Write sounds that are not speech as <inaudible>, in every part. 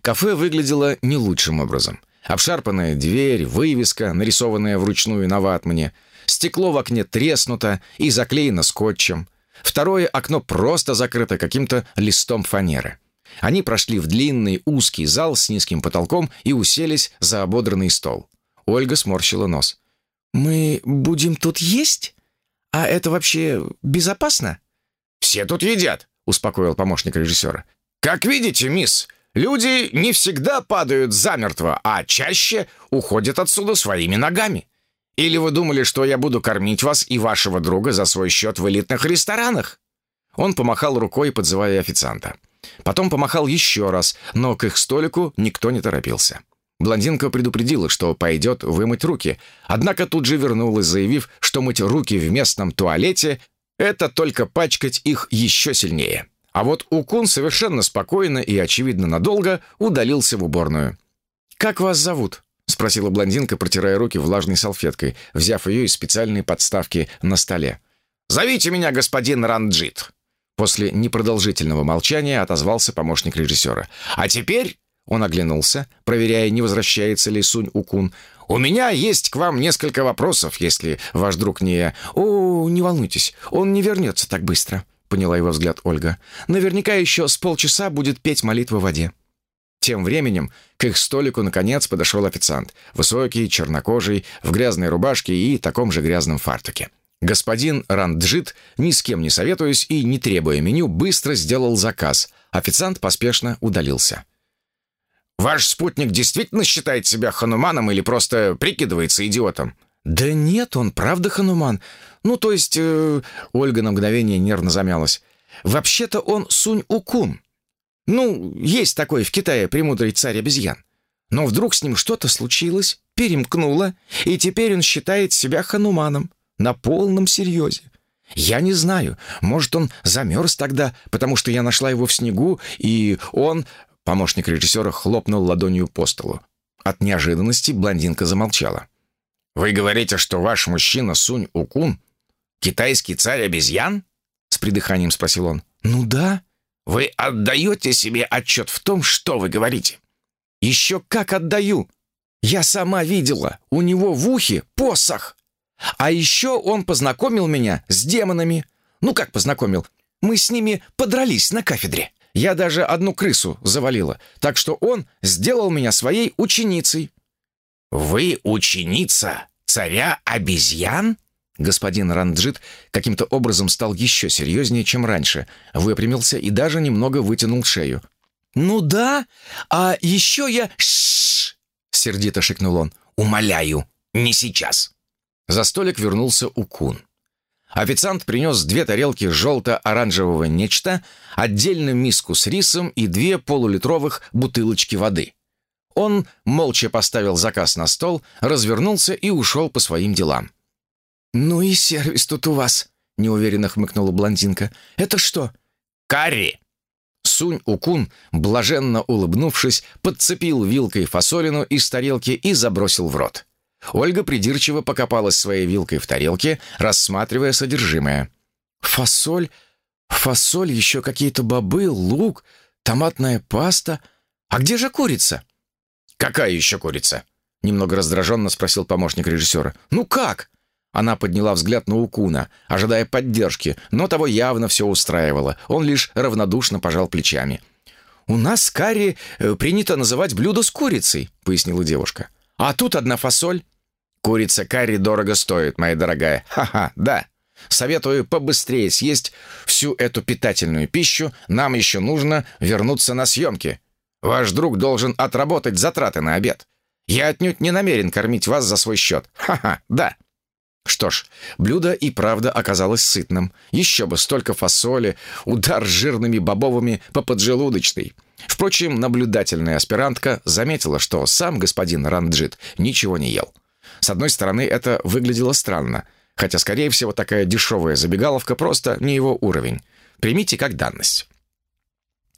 Кафе выглядело не лучшим образом. Обшарпанная дверь, вывеска, нарисованная вручную на ватмане, стекло в окне треснуто и заклеено скотчем. Второе окно просто закрыто каким-то листом фанеры. Они прошли в длинный узкий зал с низким потолком и уселись за ободранный стол. Ольга сморщила нос. «Мы будем тут есть? А это вообще безопасно?» «Все тут едят», — успокоил помощник режиссера. «Как видите, мисс, люди не всегда падают замертво, а чаще уходят отсюда своими ногами. Или вы думали, что я буду кормить вас и вашего друга за свой счет в элитных ресторанах?» Он помахал рукой, подзывая официанта. Потом помахал еще раз, но к их столику никто не торопился. Блондинка предупредила, что пойдет вымыть руки, однако тут же вернулась, заявив, что мыть руки в местном туалете — это только пачкать их еще сильнее. А вот Укун совершенно спокойно и, очевидно, надолго удалился в уборную. «Как вас зовут?» — спросила блондинка, протирая руки влажной салфеткой, взяв ее из специальной подставки на столе. «Зовите меня господин Ранджит», После непродолжительного молчания отозвался помощник режиссера. «А теперь...» Он оглянулся, проверяя, не возвращается ли Сунь-Укун. «У меня есть к вам несколько вопросов, если ваш друг не...» «О, не волнуйтесь, он не вернется так быстро», — поняла его взгляд Ольга. «Наверняка еще с полчаса будет петь молитву в воде». Тем временем к их столику наконец подошел официант. Высокий, чернокожий, в грязной рубашке и таком же грязном фартуке. Господин Ранджит, ни с кем не советуясь и не требуя меню, быстро сделал заказ. Официант поспешно удалился. «Ваш спутник действительно считает себя хануманом или просто прикидывается идиотом?» «Да нет, он правда хануман. Ну, то есть...» э, Ольга на мгновение нервно замялась. «Вообще-то он Сунь-Укун. Ну, есть такой в Китае премудрый царь обезьян. Но вдруг с ним что-то случилось, перемкнуло, и теперь он считает себя хануманом на полном серьезе. Я не знаю, может, он замерз тогда, потому что я нашла его в снегу, и он...» Помощник режиссера хлопнул ладонью по столу. От неожиданности блондинка замолчала. «Вы говорите, что ваш мужчина Сунь-Укун — китайский царь обезьян?» — с придыханием спросил он. «Ну да». «Вы отдаете себе отчет в том, что вы говорите?» «Еще как отдаю! Я сама видела, у него в ухе посох!» А еще он познакомил меня с демонами. Ну как познакомил? Мы с ними подрались на кафедре. Я даже одну крысу завалила, так что он сделал меня своей ученицей». «Вы ученица царя обезьян?» Господин Ранджит каким-то образом стал еще серьезнее, чем раньше, выпрямился и даже немного вытянул шею. «Ну да, а еще я...» «Ш-ш-ш!» сердито шикнул он. «Умоляю, не сейчас!» За столик вернулся Укун. Официант принес две тарелки желто-оранжевого нечто, отдельную миску с рисом и две полулитровых бутылочки воды. Он молча поставил заказ на стол, развернулся и ушел по своим делам. «Ну и сервис тут у вас», — неуверенно хмыкнула блондинка. «Это что?» «Карри!» Сунь-Укун, блаженно улыбнувшись, подцепил вилкой фасолину из тарелки и забросил в рот. Ольга придирчиво покопалась своей вилкой в тарелке, рассматривая содержимое. «Фасоль, фасоль, еще какие-то бобы, лук, томатная паста. А где же курица?» «Какая еще курица?» Немного раздраженно спросил помощник режиссера. «Ну как?» Она подняла взгляд на Укуна, ожидая поддержки, но того явно все устраивало. Он лишь равнодушно пожал плечами. «У нас карри э, принято называть блюдо с курицей», — пояснила девушка. «А тут одна фасоль». Курица карри дорого стоит, моя дорогая. Ха-ха, да. Советую побыстрее съесть всю эту питательную пищу. Нам еще нужно вернуться на съемки. Ваш друг должен отработать затраты на обед. Я отнюдь не намерен кормить вас за свой счет. Ха-ха, да. Что ж, блюдо и правда оказалось сытным. Еще бы столько фасоли, удар жирными бобовыми по поджелудочной. Впрочем, наблюдательная аспирантка заметила, что сам господин Ранджит ничего не ел. С одной стороны, это выглядело странно, хотя, скорее всего, такая дешевая забегаловка просто не его уровень. Примите как данность.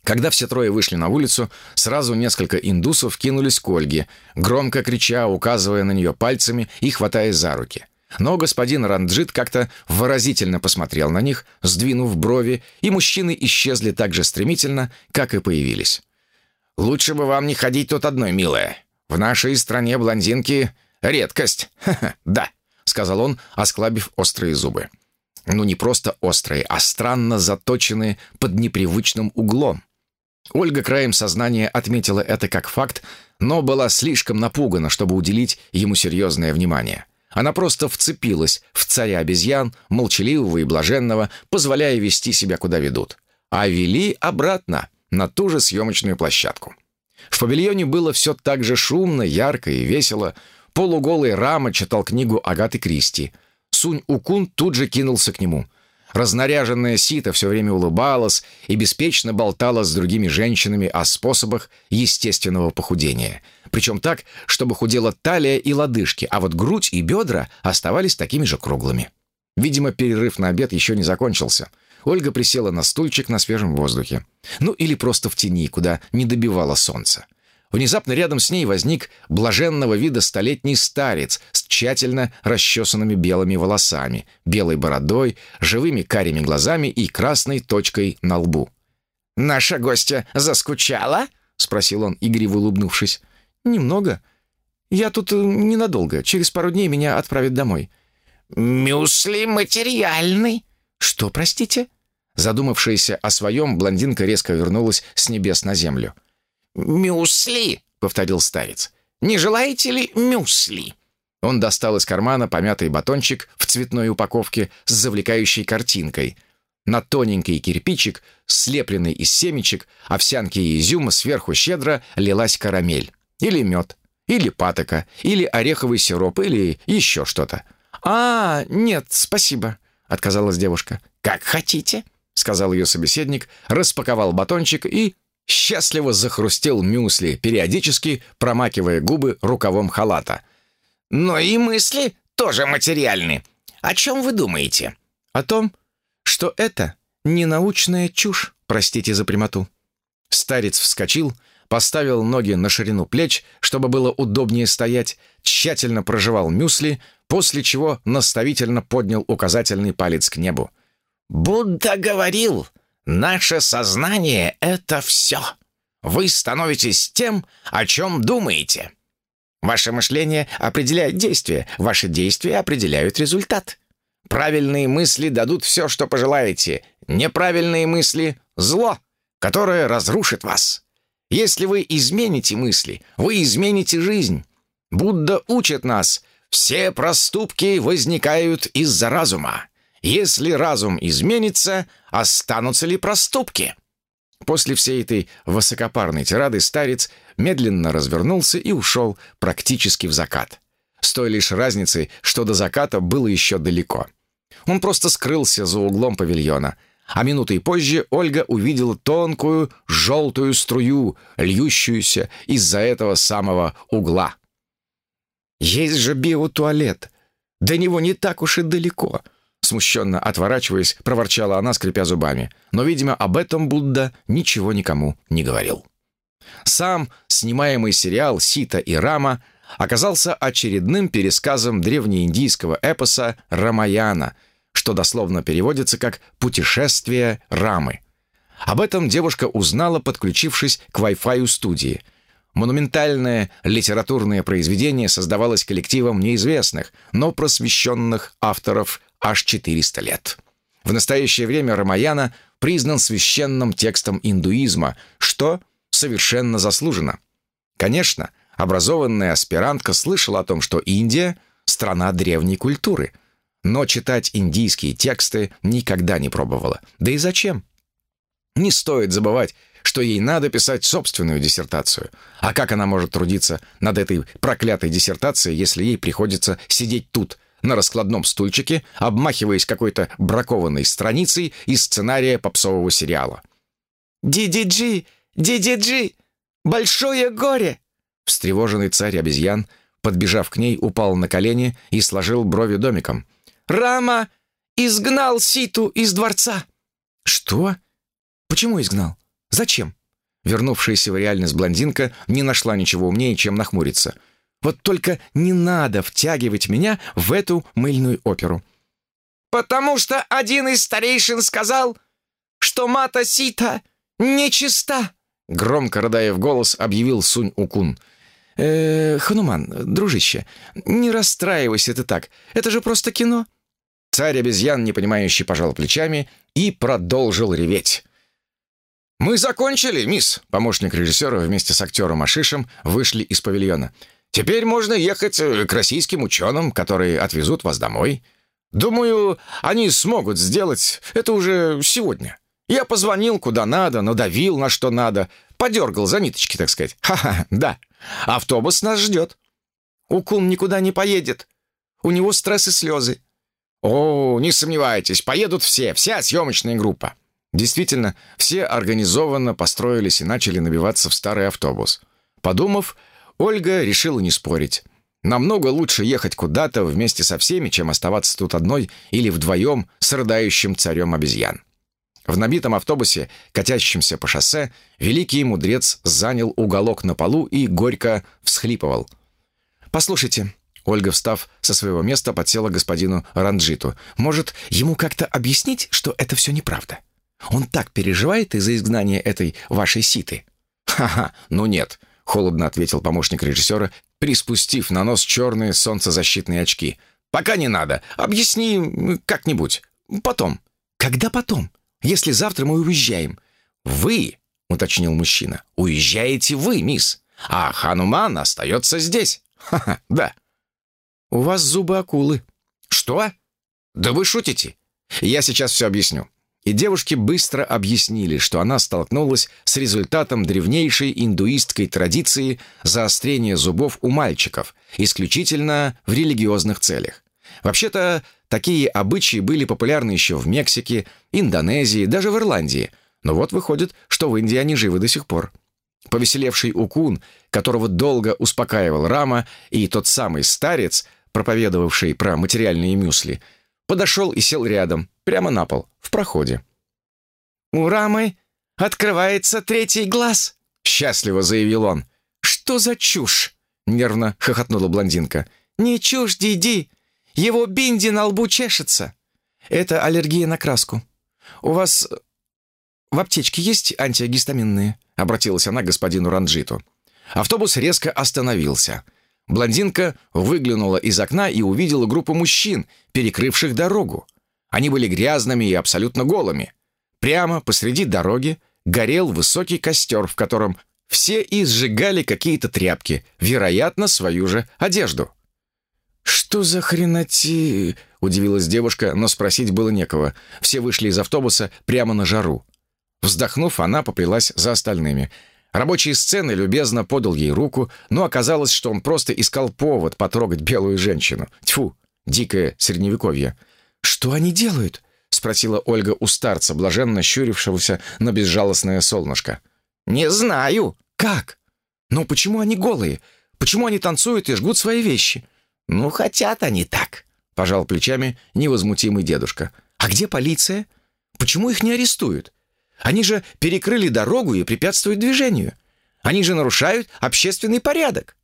Когда все трое вышли на улицу, сразу несколько индусов кинулись к Ольге, громко крича, указывая на нее пальцами и хватая за руки. Но господин Ранджит как-то выразительно посмотрел на них, сдвинув брови, и мужчины исчезли так же стремительно, как и появились. Лучше бы вам не ходить тут одной, милая. В нашей стране блондинки — редкость. <laughs> Ха-ха, да», — сказал он, осклабив острые зубы. Ну, не просто острые, а странно заточенные под непривычным углом. Ольга краем сознания отметила это как факт, но была слишком напугана, чтобы уделить ему серьезное внимание. Она просто вцепилась в царя обезьян, молчаливого и блаженного, позволяя вести себя куда ведут. А вели обратно, на ту же съемочную площадку. В павильоне было все так же шумно, ярко и весело. Полуголый Рама читал книгу Агаты Кристи. Сунь-Укун тут же кинулся к нему. Разнаряженная Сита все время улыбалась и беспечно болтала с другими женщинами о способах естественного похудения. Причем так, чтобы худела талия и лодыжки, а вот грудь и бедра оставались такими же круглыми. Видимо, перерыв на обед еще не закончился. Ольга присела на стульчик на свежем воздухе. Ну или просто в тени, куда не добивало солнца. Внезапно рядом с ней возник блаженного вида столетний старец с тщательно расчесанными белыми волосами, белой бородой, живыми карими глазами и красной точкой на лбу. «Наша гостья заскучала?» — спросил он, игриво улыбнувшись. «Немного. Я тут э, ненадолго. Через пару дней меня отправят домой». «Мюсли материальный». «Что, простите?» Задумавшаяся о своем, блондинка резко вернулась с небес на землю. «Мюсли», — повторил старец. «Не желаете ли мюсли?» Он достал из кармана помятый батончик в цветной упаковке с завлекающей картинкой. На тоненький кирпичик, слепленный из семечек, овсянки и изюма сверху щедро лилась карамель. Или мед, или патока, или ореховый сироп, или еще что-то. «А, нет, спасибо», — отказалась девушка. «Как хотите», — сказал ее собеседник, распаковал батончик и счастливо захрустел мюсли, периодически промакивая губы рукавом халата. «Но и мысли тоже материальны. О чем вы думаете?» «О том, что это ненаучная чушь, простите за прямоту». Старец вскочил, поставил ноги на ширину плеч, чтобы было удобнее стоять, тщательно прожевал мюсли, после чего наставительно поднял указательный палец к небу. «Будда говорил, Наше сознание — это все. Вы становитесь тем, о чем думаете. Ваше мышление определяет действие, ваши действия определяют результат. Правильные мысли дадут все, что пожелаете. Неправильные мысли — зло, которое разрушит вас. Если вы измените мысли, вы измените жизнь. Будда учит нас, все проступки возникают из-за разума. Если разум изменится, останутся ли проступки? После всей этой высокопарной тирады старец медленно развернулся и ушел практически в закат. С той лишь разницей, что до заката было еще далеко. Он просто скрылся за углом павильона, а минутой позже Ольга увидела тонкую желтую струю, льющуюся из-за этого самого угла. «Есть же биотуалет! До него не так уж и далеко!» Смущенно отворачиваясь, проворчала она, скрипя зубами. Но, видимо, об этом Будда ничего никому не говорил. Сам снимаемый сериал «Сита и Рама» оказался очередным пересказом древнеиндийского эпоса «Рамаяна», что дословно переводится как «путешествие Рамы». Об этом девушка узнала, подключившись к Wi-Fi студии. Монументальное литературное произведение создавалось коллективом неизвестных, но просвещенных авторов аж 400 лет. В настоящее время Рамаяна признан священным текстом индуизма, что совершенно заслуженно. Конечно, образованная аспирантка слышала о том, что Индия — страна древней культуры, но читать индийские тексты никогда не пробовала. Да и зачем? Не стоит забывать, что ей надо писать собственную диссертацию. А как она может трудиться над этой проклятой диссертацией, если ей приходится сидеть тут, на раскладном стульчике, обмахиваясь какой-то бракованной страницей из сценария попсового сериала. «Ди-ди-джи! Ди-ди-джи! Большое горе!» Встревоженный царь обезьян, подбежав к ней, упал на колени и сложил брови домиком. «Рама изгнал Ситу из дворца!» «Что? Почему изгнал? Зачем?» Вернувшаяся в реальность блондинка не нашла ничего умнее, чем нахмуриться – вот только не надо втягивать меня в эту мыльную оперу». «Потому что один из старейшин сказал, что Мата Сита нечиста», Громко рыдая в голос, объявил Сунь Укун. «Э, Хануман, дружище, не расстраивайся ты так. Это же просто кино». Царь обезьян, непонимающий, пожал плечами и продолжил реветь. «Мы закончили, мисс!» Помощник режиссера вместе с актером Ашишем вышли из павильона. «Теперь можно ехать э, к российским ученым, которые отвезут вас домой. Думаю, они смогут сделать это уже сегодня. Я позвонил куда надо, надавил на что надо, подергал за ниточки, так сказать. <laughs> Ха-ха, да. Автобус нас ждет». «Укун никуда не поедет. У него стресс и слезы». «О, не сомневайтесь, поедут все, вся съемочная группа. Действительно, все организованно построились и начали набиваться в старый автобус. Подумав, Ольга решила не спорить. Намного лучше ехать куда-то вместе со всеми, чем оставаться тут одной или вдвоем с рыдающим царем обезьян. В набитом автобусе, катящемся по шоссе, великий мудрец занял уголок на полу и горько всхлипывал. «Послушайте», — Ольга, встав со своего места, подсела господину Ранджиту, «может, ему как-то объяснить, что это все неправда?» Он так переживает из-за изгнания этой вашей ситы». «Ха-ха, ну нет», — холодно ответил помощник режиссера, приспустив на нос черные солнцезащитные очки. «Пока не надо. Объясни как-нибудь. Потом». «Когда потом? Если завтра мы уезжаем?» «Вы», — уточнил мужчина, — «уезжаете вы, мисс, а Хануман остается здесь». «Ха-ха, да». «У вас зубы акулы». «Что? Да вы шутите. Я сейчас все объясню и девушки быстро объяснили, что она столкнулась с результатом древнейшей индуистской традиции заострения зубов у мальчиков, исключительно в религиозных целях. Вообще-то, такие обычаи были популярны еще в Мексике, Индонезии, даже в Ирландии, но вот выходит, что в Индии они живы до сих пор. Повеселевший Укун, которого долго успокаивал Рама, и тот самый старец, проповедовавший про материальные мюсли – подошел и сел рядом, прямо на пол, в проходе. «У Рамы открывается третий глаз», — счастливо заявил он. «Что за чушь?» — нервно хохотнула блондинка. «Не чушь, Диди. Его бинди на лбу чешется. Это аллергия на краску. У вас в аптечке есть антигистаминные?» — обратилась она к господину Ранджиту. Автобус резко остановился — Блондинка выглянула из окна и увидела группу мужчин, перекрывших дорогу. Они были грязными и абсолютно голыми. Прямо посреди дороги горел высокий костер, в котором все изжигали какие-то тряпки, вероятно, свою же одежду. «Что за хреноти?» — удивилась девушка, но спросить было некого. Все вышли из автобуса прямо на жару. Вздохнув, она поплелась за остальными — Рабочий сцены любезно подал ей руку, но оказалось, что он просто искал повод потрогать белую женщину. Тьфу, дикое средневековье. «Что они делают?» — спросила Ольга у старца, блаженно щурившегося на безжалостное солнышко. «Не знаю». «Как? Но почему они голые? Почему они танцуют и жгут свои вещи?» «Ну, хотят они так», — пожал плечами невозмутимый дедушка. «А где полиция? Почему их не арестуют? Они же перекрыли дорогу и препятствуют движению. Они же нарушают общественный порядок».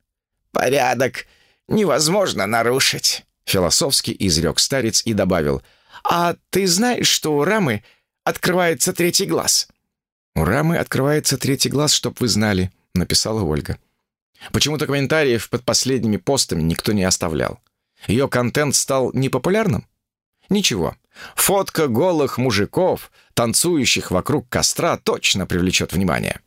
«Порядок невозможно нарушить», — философски изрек старец и добавил. «А ты знаешь, что у Рамы открывается третий глаз?» «У Рамы открывается третий глаз, чтоб вы знали», — написала Ольга. Почему-то комментариев под последними постами никто не оставлял. Ее контент стал непопулярным? Ничего, Фотка голых мужиков, танцующих вокруг костра, точно привлечет внимание.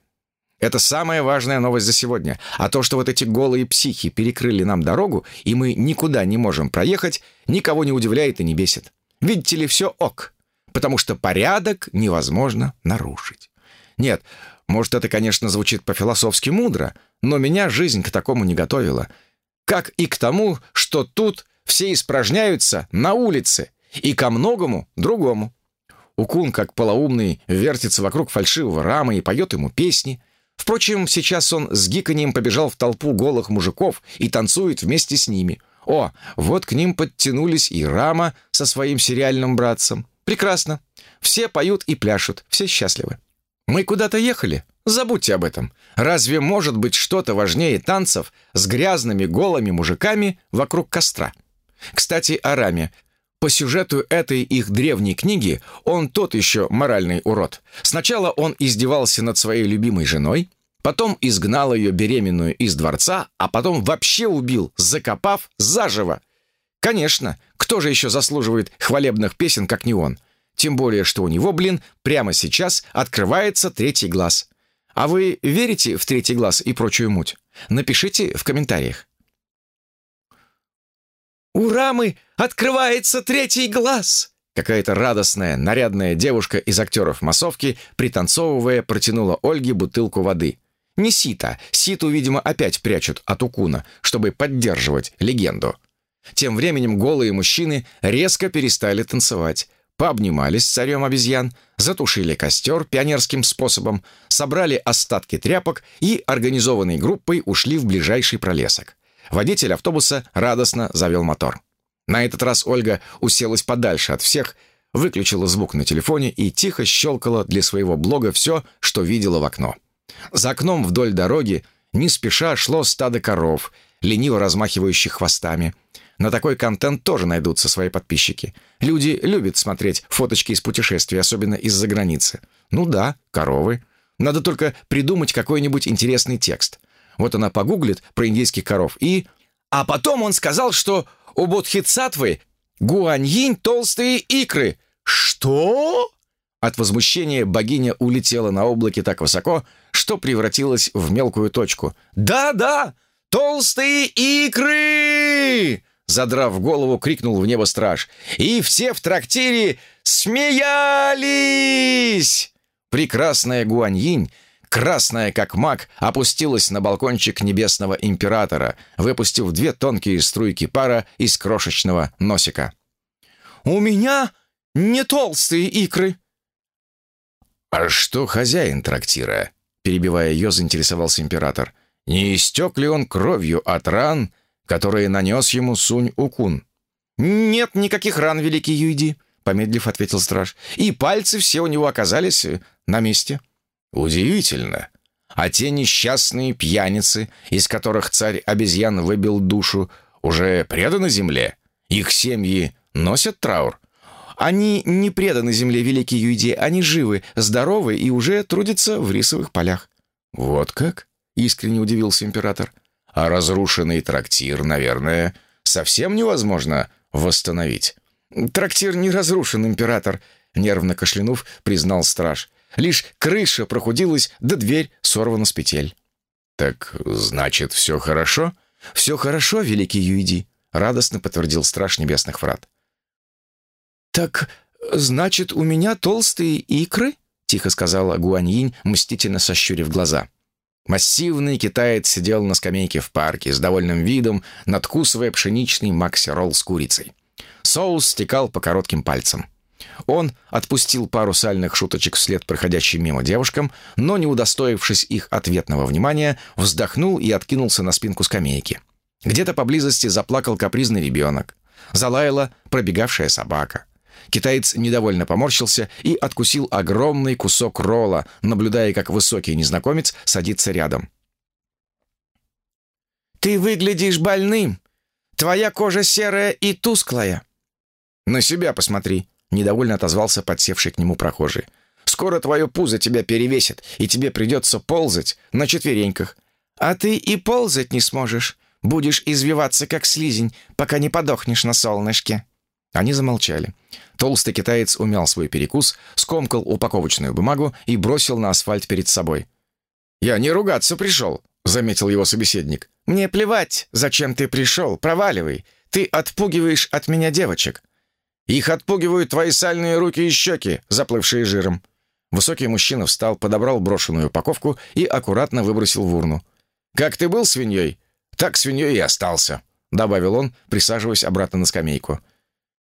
Это самая важная новость за сегодня. А то, что вот эти голые психи перекрыли нам дорогу, и мы никуда не можем проехать, никого не удивляет и не бесит. Видите ли, все ок. Потому что порядок невозможно нарушить. Нет, может, это, конечно, звучит по-философски мудро, но меня жизнь к такому не готовила. Как и к тому, что тут все испражняются на улице, и ко многому другому. Укун, как полоумный, вертится вокруг фальшивого рамы и поет ему песни. Впрочем, сейчас он с гиканьем побежал в толпу голых мужиков и танцует вместе с ними. О, вот к ним подтянулись и Рама со своим сериальным братцем. Прекрасно. Все поют и пляшут, все счастливы. Мы куда-то ехали? Забудьте об этом. Разве может быть что-то важнее танцев с грязными голыми мужиками вокруг костра? Кстати, о Раме. По сюжету этой их древней книги он тот еще моральный урод. Сначала он издевался над своей любимой женой, потом изгнал ее беременную из дворца, а потом вообще убил, закопав заживо. Конечно, кто же еще заслуживает хвалебных песен, как не он? Тем более, что у него, блин, прямо сейчас открывается третий глаз. А вы верите в третий глаз и прочую муть? Напишите в комментариях. «У Рамы открывается третий глаз!» Какая-то радостная, нарядная девушка из актеров массовки, пританцовывая, протянула Ольге бутылку воды. Не сито. Ситу, видимо, опять прячут от укуна, чтобы поддерживать легенду. Тем временем голые мужчины резко перестали танцевать, пообнимались с царем обезьян, затушили костер пионерским способом, собрали остатки тряпок и организованной группой ушли в ближайший пролесок. Водитель автобуса радостно завел мотор. На этот раз Ольга уселась подальше от всех, выключила звук на телефоне и тихо щелкала для своего блога все, что видела в окно. За окном вдоль дороги не спеша шло стадо коров, лениво размахивающих хвостами. На такой контент тоже найдутся свои подписчики. Люди любят смотреть фоточки из путешествий, особенно из-за границы. Ну да, коровы. Надо только придумать какой-нибудь интересный текст. Вот она погуглит про индийских коров и... А потом он сказал, что у Бодхитсатвы гуаньинь толстые икры. Что? От возмущения богиня улетела на облаке так высоко, что превратилась в мелкую точку. «Да-да! Толстые икры!» Задрав голову, крикнул в небо страж. «И все в трактире смеялись!» Прекрасная Гуаньинь красная как маг, опустилась на балкончик небесного императора, выпустив две тонкие струйки пара из крошечного носика. «У меня не толстые икры!» «А что хозяин трактира?» Перебивая ее, заинтересовался император. «Не истек ли он кровью от ран, которые нанес ему Сунь-Укун?» «Нет никаких ран, великий Юйди», — помедлив ответил страж. «И пальцы все у него оказались э, на месте». Удивительно. А те несчастные пьяницы, из которых царь обезьян выбил душу, уже преданы земле? Их семьи носят траур? Они не преданы земле, великий Юйди, они живы, здоровы и уже трудятся в рисовых полях. Вот как? Искренне удивился император. А разрушенный трактир, наверное, совсем невозможно восстановить. Трактир не разрушен, император, нервно кашлянув, признал страж. Лишь крыша прохудилась, да дверь сорвана с петель. «Так, значит, все хорошо?» «Все хорошо, великий Юиди», — радостно подтвердил страж небесных врат. «Так, значит, у меня толстые икры?» — тихо сказала Гуаньинь, мстительно сощурив глаза. Массивный китаец сидел на скамейке в парке с довольным видом, надкусывая пшеничный макси-ролл с курицей. Соус стекал по коротким пальцам. Он отпустил пару сальных шуточек вслед проходящим мимо девушкам, но, не удостоившись их ответного внимания, вздохнул и откинулся на спинку скамейки. Где-то поблизости заплакал капризный ребенок. Залаяла пробегавшая собака. Китаец недовольно поморщился и откусил огромный кусок ролла, наблюдая, как высокий незнакомец садится рядом. «Ты выглядишь больным. Твоя кожа серая и тусклая». «На себя посмотри», Недовольно отозвался подсевший к нему прохожий. «Скоро твое пузо тебя перевесит, и тебе придется ползать на четвереньках. А ты и ползать не сможешь. Будешь извиваться, как слизень, пока не подохнешь на солнышке». Они замолчали. Толстый китаец умял свой перекус, скомкал упаковочную бумагу и бросил на асфальт перед собой. «Я не ругаться пришел», — заметил его собеседник. «Мне плевать, зачем ты пришел, проваливай. Ты отпугиваешь от меня девочек. Их отпугивают твои сальные руки и щеки, заплывшие жиром». Высокий мужчина встал, подобрал брошенную упаковку и аккуратно выбросил в урну. «Как ты был свиньей, так свиньей и остался», — добавил он, присаживаясь обратно на скамейку.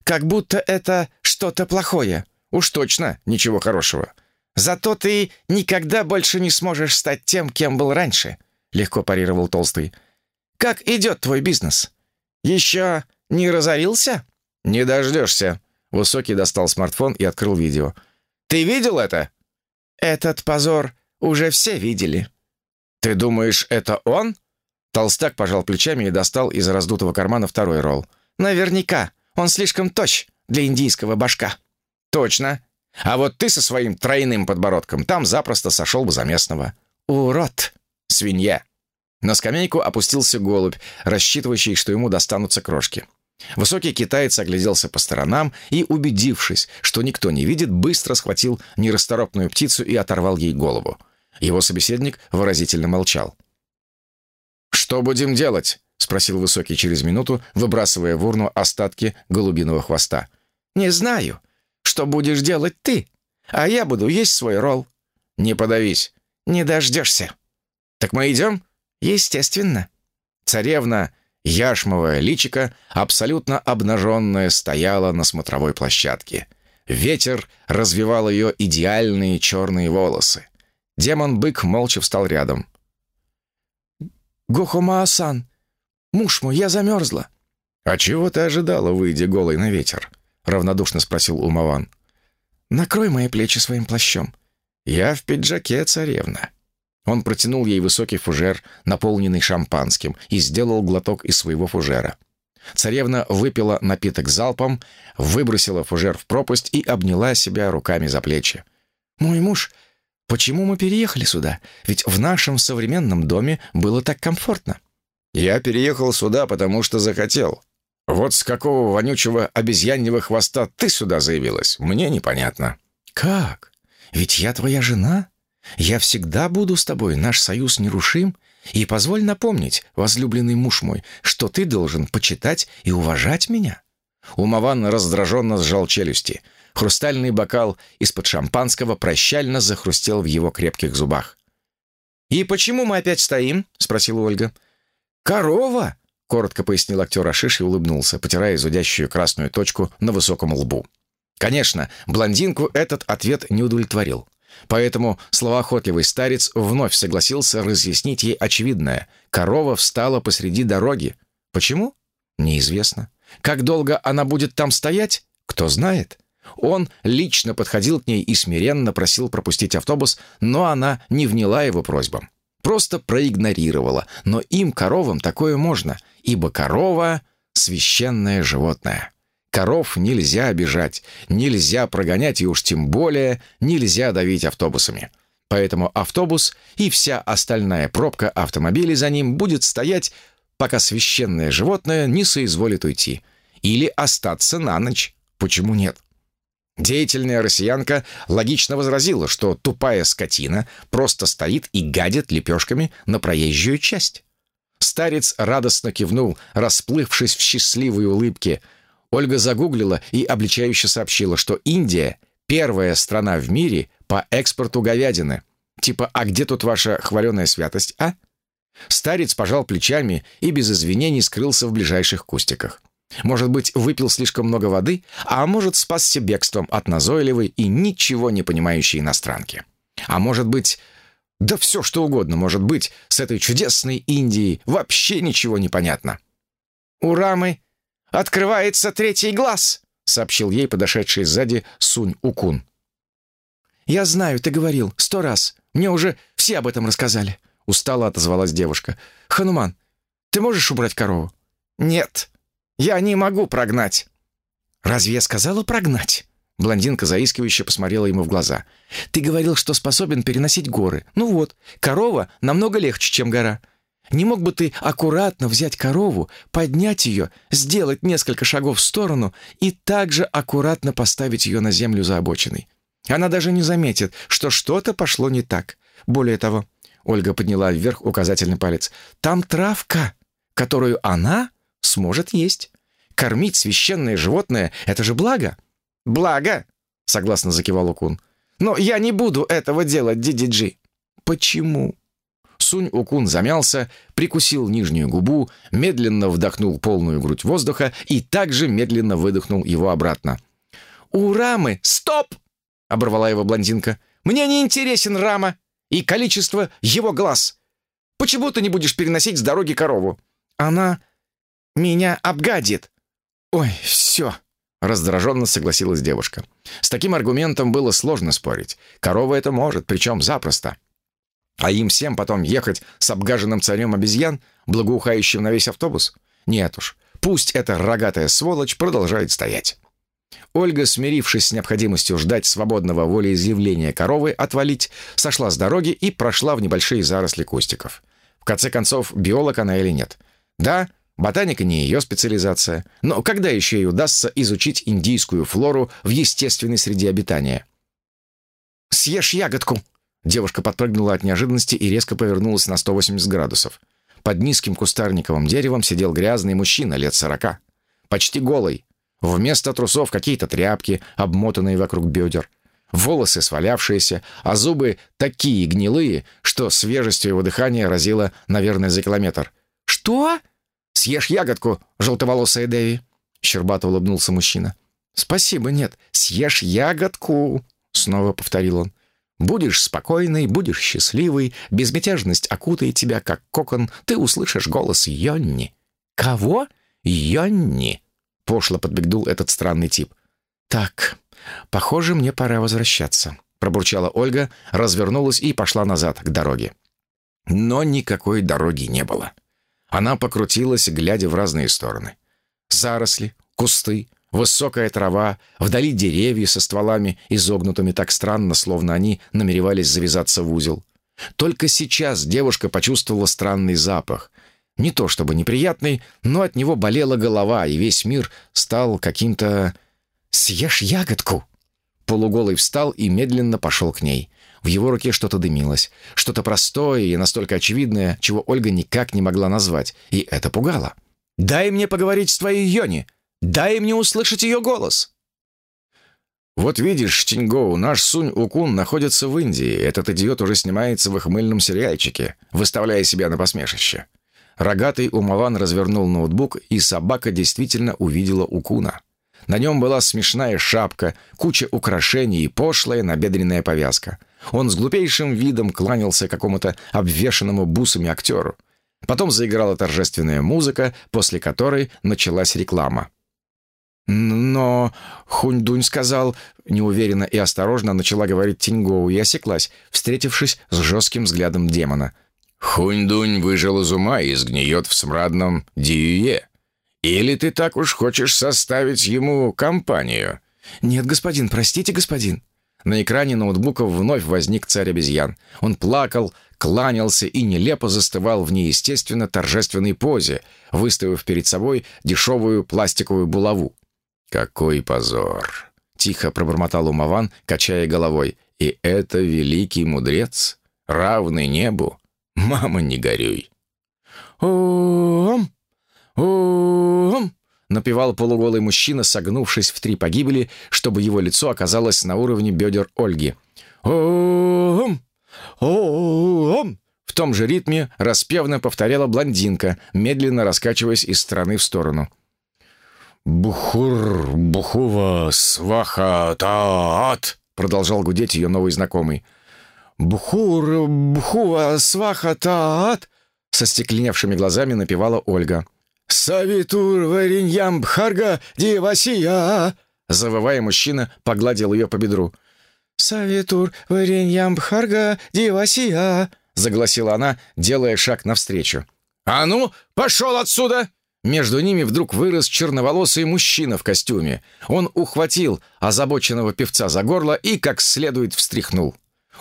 «Как будто это что-то плохое. Уж точно ничего хорошего. Зато ты никогда больше не сможешь стать тем, кем был раньше», — легко парировал Толстый. «Как идет твой бизнес? Еще не разорился?» «Не дождешься». Высокий достал смартфон и открыл видео. «Ты видел это?» «Этот позор уже все видели». «Ты думаешь, это он?» Толстяк пожал плечами и достал из раздутого кармана второй ролл. «Наверняка. Он слишком точь для индийского башка». «Точно. А вот ты со своим тройным подбородком там запросто сошел бы за местного». «Урод!» «Свинья!» На скамейку опустился голубь, рассчитывающий, что ему достанутся крошки. Высокий китаец огляделся по сторонам и, убедившись, что никто не видит, быстро схватил нерасторопную птицу и оторвал ей голову. Его собеседник выразительно молчал. «Что будем делать?» — спросил Высокий через минуту, выбрасывая в урну остатки голубиного хвоста. «Не знаю. Что будешь делать ты? А я буду есть свой ролл». «Не подавись». «Не дождешься». «Так мы идем?» «Естественно». Царевна, яшмовая личика, абсолютно обнаженная, стояла на смотровой площадке. Ветер развивал ее идеальные черные волосы. Демон-бык молча встал рядом. «Гохома-асан, муж мой, я замерзла». «А чего ты ожидала, выйдя голой на ветер?» — равнодушно спросил Умаван. «Накрой мои плечи своим плащом». «Я в пиджаке, царевна». Он протянул ей высокий фужер, наполненный шампанским, и сделал глоток из своего фужера. Царевна выпила напиток залпом, выбросила фужер в пропасть и обняла себя руками за плечи. «Мой муж, почему мы переехали сюда? Ведь в нашем современном доме было так комфортно». «Я переехал сюда, потому что захотел. Вот с какого вонючего обезьяньего хвоста ты сюда заявилась, мне непонятно». «Как? Ведь я твоя жена?» Я всегда буду с тобой, наш союз нерушим. И позволь напомнить, возлюбленный муж мой, что ты должен почитать и уважать меня». Умаван раздраженно сжал челюсти. Хрустальный бокал из-под шампанского прощально захрустел в его крепких зубах. «И почему мы опять стоим?» — спросила Ольга. «Корова!» — коротко пояснил актер Ашиш и улыбнулся, потирая зудящую красную точку на высоком лбу. Конечно, блондинку этот ответ не удовлетворил. Поэтому словоохотливый старец вновь согласился разъяснить ей очевидное. Корова встала посреди дороги. Почему? Неизвестно. Как долго она будет там стоять? Кто знает. Он лично подходил к ней и смиренно просил пропустить автобус, но она не вняла его просьбам. Просто проигнорировала. Но им, коровам, такое можно, ибо корова — священное животное. Коров нельзя обижать, нельзя прогонять и уж тем более нельзя давить автобусами. Поэтому автобус и вся остальная пробка автомобилей за ним будет стоять, пока священное животное не соизволит уйти. Или остаться на ночь. Почему нет? Деятельная россиянка логично возразила, что тупая скотина просто стоит и гадит лепешками на проезжую часть. Старец радостно кивнул, расплывшись в счастливой улыбке – Ольга загуглила и обличающе сообщила, что Индия — первая страна в мире по экспорту говядины. Типа, а где тут ваша хваленая святость, а? Старец пожал плечами и без извинений скрылся в ближайших кустиках. Может быть, выпил слишком много воды, а может, спасся бегством от назойливой и ничего не понимающей иностранки. А может быть... Да все, что угодно может быть. С этой чудесной Индией вообще ничего не понятно. «У Рамы «Открывается третий глаз!» — сообщил ей подошедший сзади Сунь-Укун. «Я знаю, ты говорил, сто раз. Мне уже все об этом рассказали», — устало отозвалась девушка. «Хануман, ты можешь убрать корову?» «Нет, я не могу прогнать». «Разве я сказала прогнать?» Блондинка заискивающе посмотрела ему в глаза. «Ты говорил, что способен переносить горы. Ну вот, корова намного легче, чем гора. Не мог бы ты аккуратно взять корову, поднять ее, сделать несколько шагов в сторону и также аккуратно поставить ее на землю за обочиной? Она даже не заметит, что что-то пошло не так. Более того, Ольга подняла вверх указательный палец, там травка, которую она сможет есть. Кормить священное животное — это же благо. «Благо!» — согласно закивал Укун. «Но я не буду этого делать, Дидиджи». «Почему?» Сунь-Укун замялся, прикусил нижнюю губу, медленно вдохнул полную грудь воздуха и также медленно выдохнул его обратно. «У Рамы! Стоп!» — оборвала его блондинка. «Мне не интересен Рама и количество его глаз. Почему ты не будешь переносить с дороги корову? Она меня обгадит». «Ой, все!» — раздраженно согласилась девушка. С таким аргументом было сложно спорить. Корова это может, причем запросто. А им всем потом ехать с обгаженным царем обезьян, благоухающим на весь автобус? Нет уж, Пусть эта рогатая сволочь продолжает стоять. Ольга, смирившись с необходимостью ждать свободного волеизъявления коровы отвалить, сошла с дороги и прошла в небольшие заросли кустиков. В конце концов, биолог она или нет? Да, ботаника не ее специализация, но когда еще ей удастся изучить индийскую флору в естественной среде обитания? «Съешь ягодку!» Девушка подпрыгнула от неожиданности и резко повернулась на 180 градусов. Под низким кустарниковым деревом сидел грязный мужчина лет сорока. Почти голый, Вместо трусов какие-то тряпки, обмотанные вокруг бедер. Волосы свалявшиеся, а зубы такие гнилые, что свежестью его дыхания разило, наверное, за километр. «Что?» «Съешь ягодку, желтоволосая Дэви!» Щербато улыбнулся мужчина. «Спасибо, нет. Съешь ягодку!» Снова повторил он. «Будешь спокойный, будешь счастливый, безмятежность окутает тебя, как кокон, ты услышишь голос Йонни». «Кого?» «Йонни!» Пошло подбегнул этот странный тип. «Так, похоже, мне пора возвращаться», — пробурчала Ольга, развернулась и пошла назад, к дороге. Но никакой дороги не было. Она покрутилась, глядя в разные стороны. Заросли, кусты, высокая трава, вдали деревья со стволами, изогнутыми так странно, словно они намеревались завязаться в узел. Только сейчас девушка почувствовала странный запах, не то чтобы неприятный, но от него болела голова, и весь мир стал каким-то... «Съешь ягодку!» Полуголый встал и медленно пошел к ней. В его руке что-то дымилось. Что-то простое и настолько очевидное, чего Ольга никак не могла назвать. И это пугало. «Дай мне поговорить с твоей Йони! Дай мне услышать ее голос!» «Вот видишь, Чингоу, наш Сунь-Укун находится в Индии. Этот идиот уже снимается в их мыльном сериальчике, выставляя себя на посмешище. Рогатый умован развернул ноутбук, и собака действительно увидела Укуна. На нем была смешная шапка, куча украшений и пошлая набедренная повязка. Он с глупейшим видом кланялся какому-то обвешанному бусами актеру. Потом заиграла торжественная музыка, после которой началась реклама. «Но...» — Хунь-Дунь сказал, неуверенно и осторожно начала говорить Тиньгоу и осеклась, встретившись с жестким взглядом демона. Хунь-дунь выжил из ума и сгниет в смрадном Диюе. Или ты так уж хочешь составить ему компанию?» «Нет, господин, простите, господин». На экране ноутбука вновь возник царь обезьян. Он плакал, кланялся и нелепо застывал в неестественно торжественной позе, выставив перед собой дешевую пластиковую булаву. «Какой позор!» — тихо пробормотал Умаван, качая головой. «И это великий мудрец, равный небу, Мама, не горюй. «Ом! Ом!» — напевал полуголый мужчина, согнувшись в три погибели, чтобы его лицо оказалось на уровне бедер Ольги. «Ом! Ом!» В том же ритме распевно повторяла блондинка, медленно раскачиваясь из стороны в сторону. «Бухур, бухува, сваха, таат!» — продолжал гудеть ее новый знакомый. «Бхур, бхува, сваха, таат!» Со стекленевшими глазами напевала Ольга. «Савитур, вариньям, бхарга, дивасия!» Завывая, мужчина погладил ее по бедру. «Савитур, вариньям, бхарга, дивасия!» Загласила она, делая шаг навстречу. «А ну, пошел отсюда!» Между ними вдруг вырос черноволосый мужчина в костюме. Он ухватил озабоченного певца за горло и как следует встряхнул.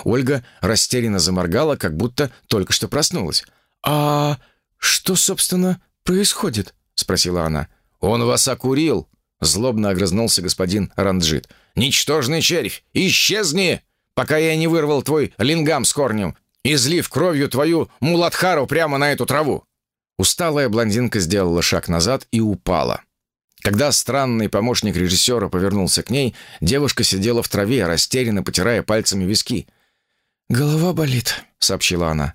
Ольга растерянно заморгала, как будто только что проснулась. «А что, собственно, происходит?» — спросила она. «Он вас окурил!» — злобно огрызнулся господин Ранджит. «Ничтожный червь! Исчезни, пока я не вырвал твой лингам с корнем, излив кровью твою муладхару прямо на эту траву!» Усталая блондинка сделала шаг назад и упала. Когда странный помощник режиссера повернулся к ней, девушка сидела в траве, растерянно потирая пальцами виски — «Голова болит», — сообщила она.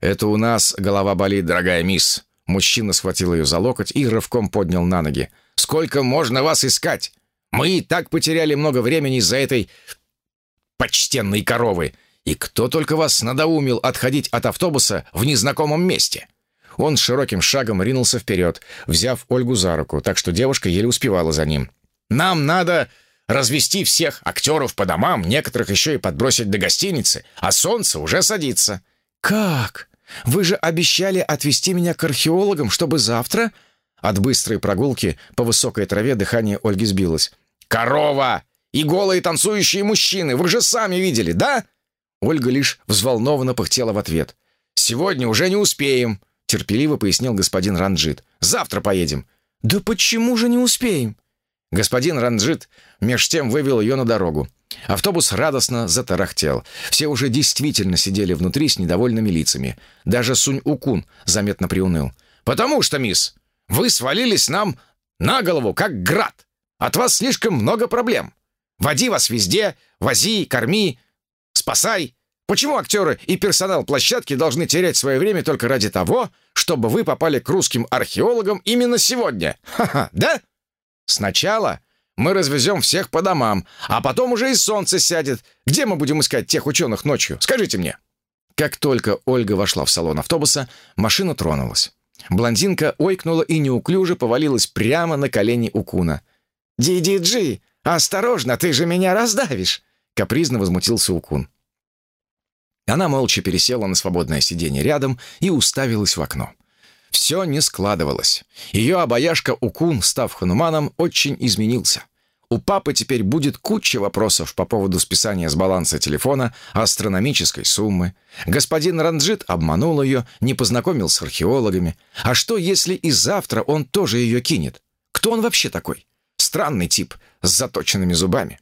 «Это у нас голова болит, дорогая мисс». Мужчина схватил ее за локоть и рывком поднял на ноги. «Сколько можно вас искать? Мы и так потеряли много времени из-за этой почтенной коровы. И кто только вас надоумил отходить от автобуса в незнакомом месте?» Он широким шагом ринулся вперед, взяв Ольгу за руку, так что девушка еле успевала за ним. «Нам надо развести всех актеров по домам, некоторых еще и подбросить до гостиницы, а солнце уже садится». «Как? Вы же обещали отвезти меня к археологам, чтобы завтра...» От быстрой прогулки по высокой траве дыхание Ольги сбилось. «Корова! И голые танцующие мужчины! Вы же сами видели, да?» Ольга лишь взволнованно пыхтела в ответ. «Сегодня уже не успеем», — терпеливо пояснил господин Ранджит. «Завтра поедем». «Да почему же не успеем?» Господин Ранджит меж тем вывел ее на дорогу. Автобус радостно затарахтел. Все уже действительно сидели внутри с недовольными лицами. Даже Сунь-Укун заметно приуныл. «Потому что, мисс, вы свалились нам на голову, как град. От вас слишком много проблем. Води вас везде, вози, корми, спасай. Почему актеры и персонал площадки должны терять свое время только ради того, чтобы вы попали к русским археологам именно сегодня? Ха-ха, да? Сначала мы развезем всех по домам, а потом уже и солнце сядет. Где мы будем искать тех ученых ночью? Скажите мне». Как только Ольга вошла в салон автобуса, машина тронулась. Блондинка ойкнула и неуклюже повалилась прямо на колени Укуна. «Ди-ди-джи, осторожно, ты же меня раздавишь!» Капризно возмутился Укун. Она молча пересела на свободное сиденье рядом и уставилась в окно. Все не складывалось. Ее обаяшка Укун, став хануманом, очень изменился. У папы теперь будет куча вопросов по поводу списания с баланса телефона астрономической суммы. Господин Ранджит обманул ее, не познакомил с археологами. А что, если и завтра он тоже ее кинет? Кто он вообще такой? Странный тип, с заточенными зубами.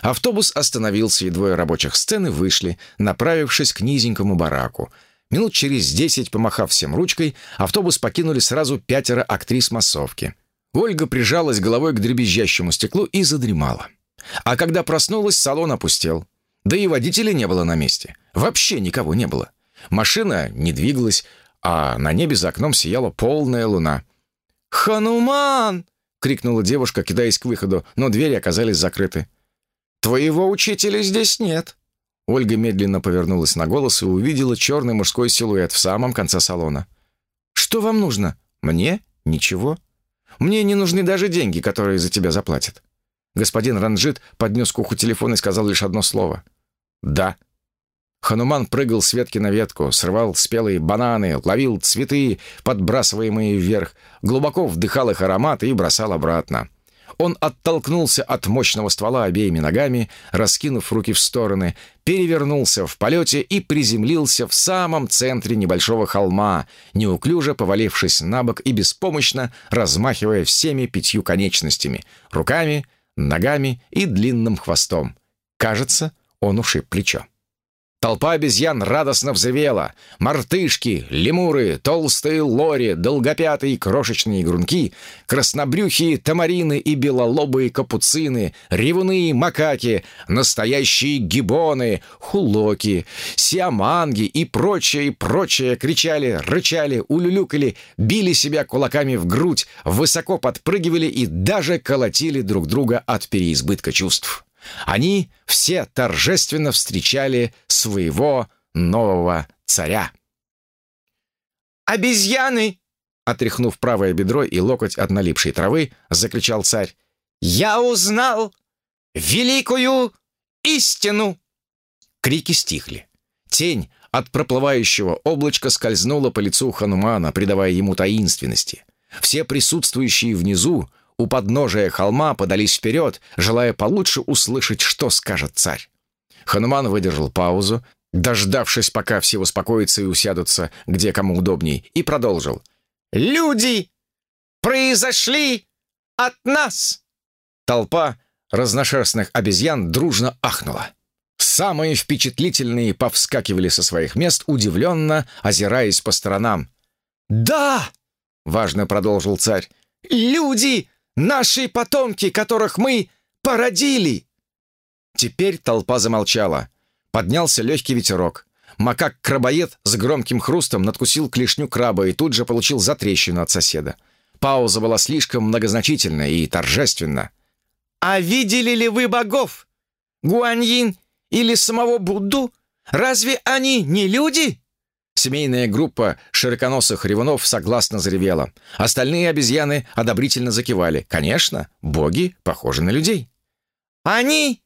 Автобус остановился, и двое рабочих сцены вышли, направившись к низенькому бараку — Минут через десять, помахав всем ручкой, автобус покинули сразу пятеро актрис массовки. Ольга прижалась головой к дребезжащему стеклу и задремала. А когда проснулась, салон опустел. Да и водителя не было на месте. Вообще никого не было. Машина не двигалась, а на небе за окном сияла полная луна. «Хануман!» — крикнула девушка, кидаясь к выходу, но двери оказались закрыты. «Твоего учителя здесь нет», Ольга медленно повернулась на голос и увидела черный мужской силуэт в самом конце салона. «Что вам нужно?» «Мне? Ничего. Мне не нужны даже деньги, которые за тебя заплатят». Господин Ранджит поднес к уху телефон и сказал лишь одно слово. «Да». Хануман прыгал с ветки на ветку, срывал спелые бананы, ловил цветы, подбрасываемые вверх, глубоко вдыхал их аромат и бросал обратно. Он оттолкнулся от мощного ствола обеими ногами, раскинув руки в стороны, перевернулся в полете и приземлился в самом центре небольшого холма, неуклюже повалившись на бок и беспомощно размахивая всеми пятью конечностями — руками, ногами и длинным хвостом. Кажется, он ушиб плечо. Толпа обезьян радостно взревела. Мартышки, лемуры, толстые лори, долгопятые крошечные грунки, краснобрюхие тамарины и белолобые капуцины, ревуны и макаки, настоящие гибоны, хулоки, сиаманги и прочее, прочее кричали, рычали, улюлюкали, били себя кулаками в грудь, высоко подпрыгивали и даже колотили друг друга от переизбытка чувств. Они все торжественно встречали своего нового царя. «Обезьяны!» Отряхнув правое бедро и локоть от налипшей травы, закричал царь. «Я узнал великую истину!» Крики стихли. Тень от проплывающего облачка скользнула по лицу Ханумана, придавая ему таинственности. Все присутствующие внизу у подножия холма подались вперед, желая получше услышать, что скажет царь. Хануман выдержал паузу, дождавшись, пока все успокоятся и усядутся, где кому удобней, и продолжил. «Люди произошли от нас!» Толпа разношерстных обезьян дружно ахнула. Самые впечатлительные повскакивали со своих мест, удивленно озираясь по сторонам. «Да!» — важно продолжил царь. «Люди Наши потомки, которых мы породили!» Теперь толпа замолчала. Поднялся легкий ветерок. Макак-крабоед с громким хрустом надкусил клешню краба и тут же получил затрещину от соседа. Пауза была слишком многозначительна и торжественна. «А видели ли вы богов? Гуаньин или самого Будду? Разве они не люди?» Семейная группа широконосых ревунов согласно заревела. Остальные обезьяны одобрительно закивали. Конечно, боги похожи на людей. «Они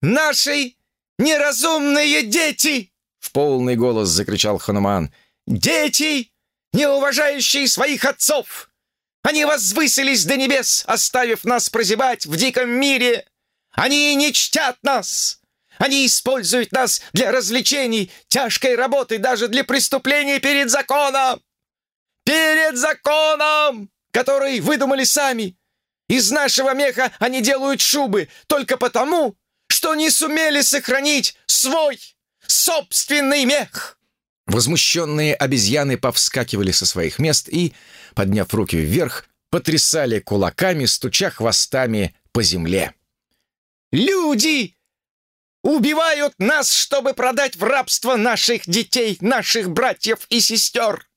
наши неразумные дети!» В полный голос закричал Хануман. «Дети, не уважающие своих отцов! Они возвысились до небес, оставив нас прозябать в диком мире. Они не чтят нас. Они используют нас для развлечений, тяжкой работы, даже для преступлений перед законом. Перед законом, который выдумали сами. Из нашего меха они делают шубы только потому, что не сумели сохранить свой собственный мех. Возмущенные обезьяны повскакивали со своих мест и, подняв руки вверх, потрясали кулаками, стуча хвостами по земле. «Люди убивают нас, чтобы продать в рабство наших детей, наших братьев и сестер!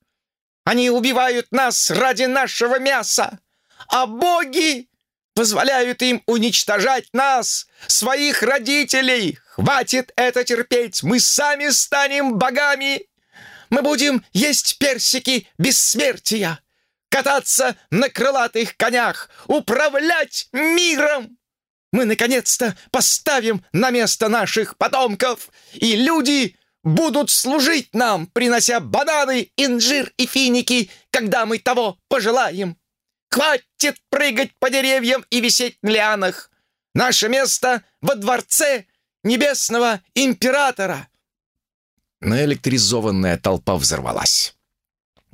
Они убивают нас ради нашего мяса, а боги позволяют им уничтожать нас, своих родителей! Хватит это терпеть! Мы сами станем богами!» Мы будем есть персики бессмертия, кататься на крылатых конях, управлять миром. Мы, наконец-то, поставим на место наших потомков, и люди будут служить нам, принося бананы, инжир и финики, когда мы того пожелаем. Хватит прыгать по деревьям и висеть на лианах. Наше место во дворце небесного императора наэлектризованная толпа взорвалась.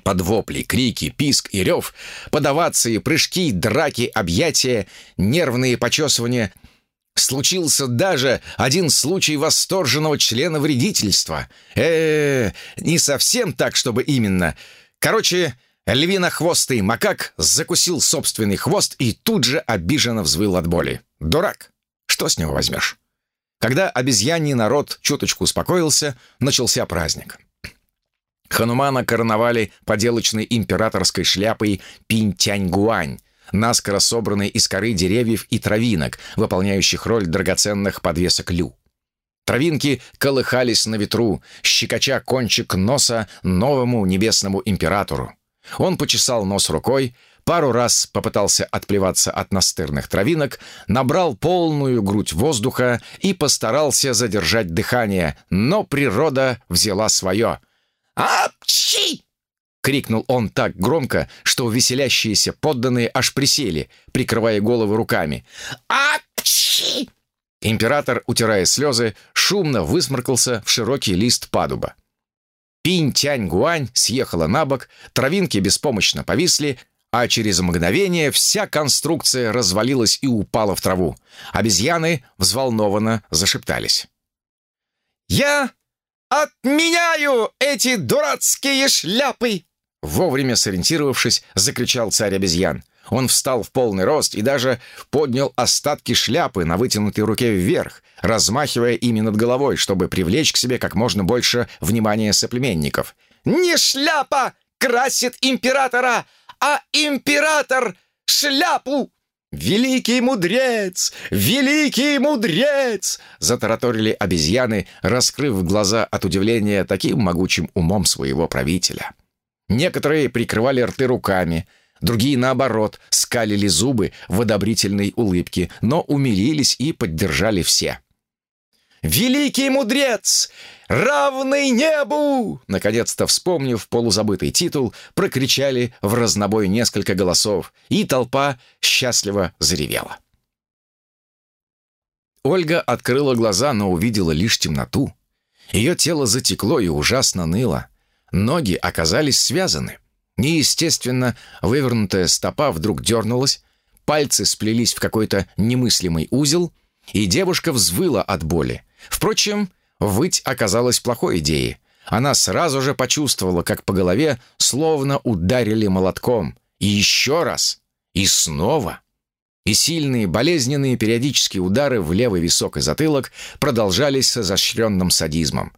Под вопли, крики, писк и рев, под овации, прыжки, драки, объятия, нервные почесывания — Случился даже один случай восторженного члена вредительства. э, -э не совсем так, чтобы именно. Короче, львинохвостый макак закусил собственный хвост и тут же обиженно взвыл от боли. Дурак! Что с него возьмешь? Когда обезьяний народ чуточку успокоился, начался праздник. Ханумана короновали поделочной императорской шляпой Пинтяньгуань, наскоро собранной из коры деревьев и травинок, выполняющих роль драгоценных подвесок лю. Травинки колыхались на ветру, щекоча кончик носа новому небесному императору. Он почесал нос рукой, пару раз попытался отплеваться от настырных травинок, набрал полную грудь воздуха и постарался задержать дыхание, но природа взяла свое. «Апчи!» — крикнул он так громко, что веселящиеся подданные аж присели, прикрывая головы руками. «Апчи!» Император, утирая слезы, шумно высморкался в широкий лист падуба. Пинь-тянь-гуань съехала на бок, травинки беспомощно повисли, а через мгновение вся конструкция развалилась и упала в траву. Обезьяны взволнованно зашептались. «Я отменяю эти дурацкие шляпы!» Вовремя сориентировавшись, закричал царь обезьян. Он встал в полный рост и даже поднял остатки шляпы на вытянутой руке вверх, размахивая ими над головой, чтобы привлечь к себе как можно больше внимания соплеменников. «Не шляпа красит императора, а император — шляпу!» «Великий мудрец! Великий мудрец!» Затараторили обезьяны, раскрыв глаза от удивления таким могучим умом своего правителя. Некоторые прикрывали рты руками, другие, наоборот, скалили зубы в одобрительной улыбке, но умилились и поддержали все. «Великий мудрец! Равный небу!» Наконец-то, вспомнив полузабытый титул, прокричали в разнобой несколько голосов, и толпа счастливо заревела. Ольга открыла глаза, но увидела лишь темноту. Ее тело затекло и ужасно ныло. Ноги оказались связаны. Неестественно вывернутая стопа вдруг дернулась, пальцы сплелись в какой-то немыслимый узел, и девушка взвыла от боли. Впрочем, выть оказалось плохой идеей. Она сразу же почувствовала, как по голове словно ударили молотком. И еще раз. И снова. И сильные болезненные периодические удары в левый висок и затылок продолжались с изощренным садизмом.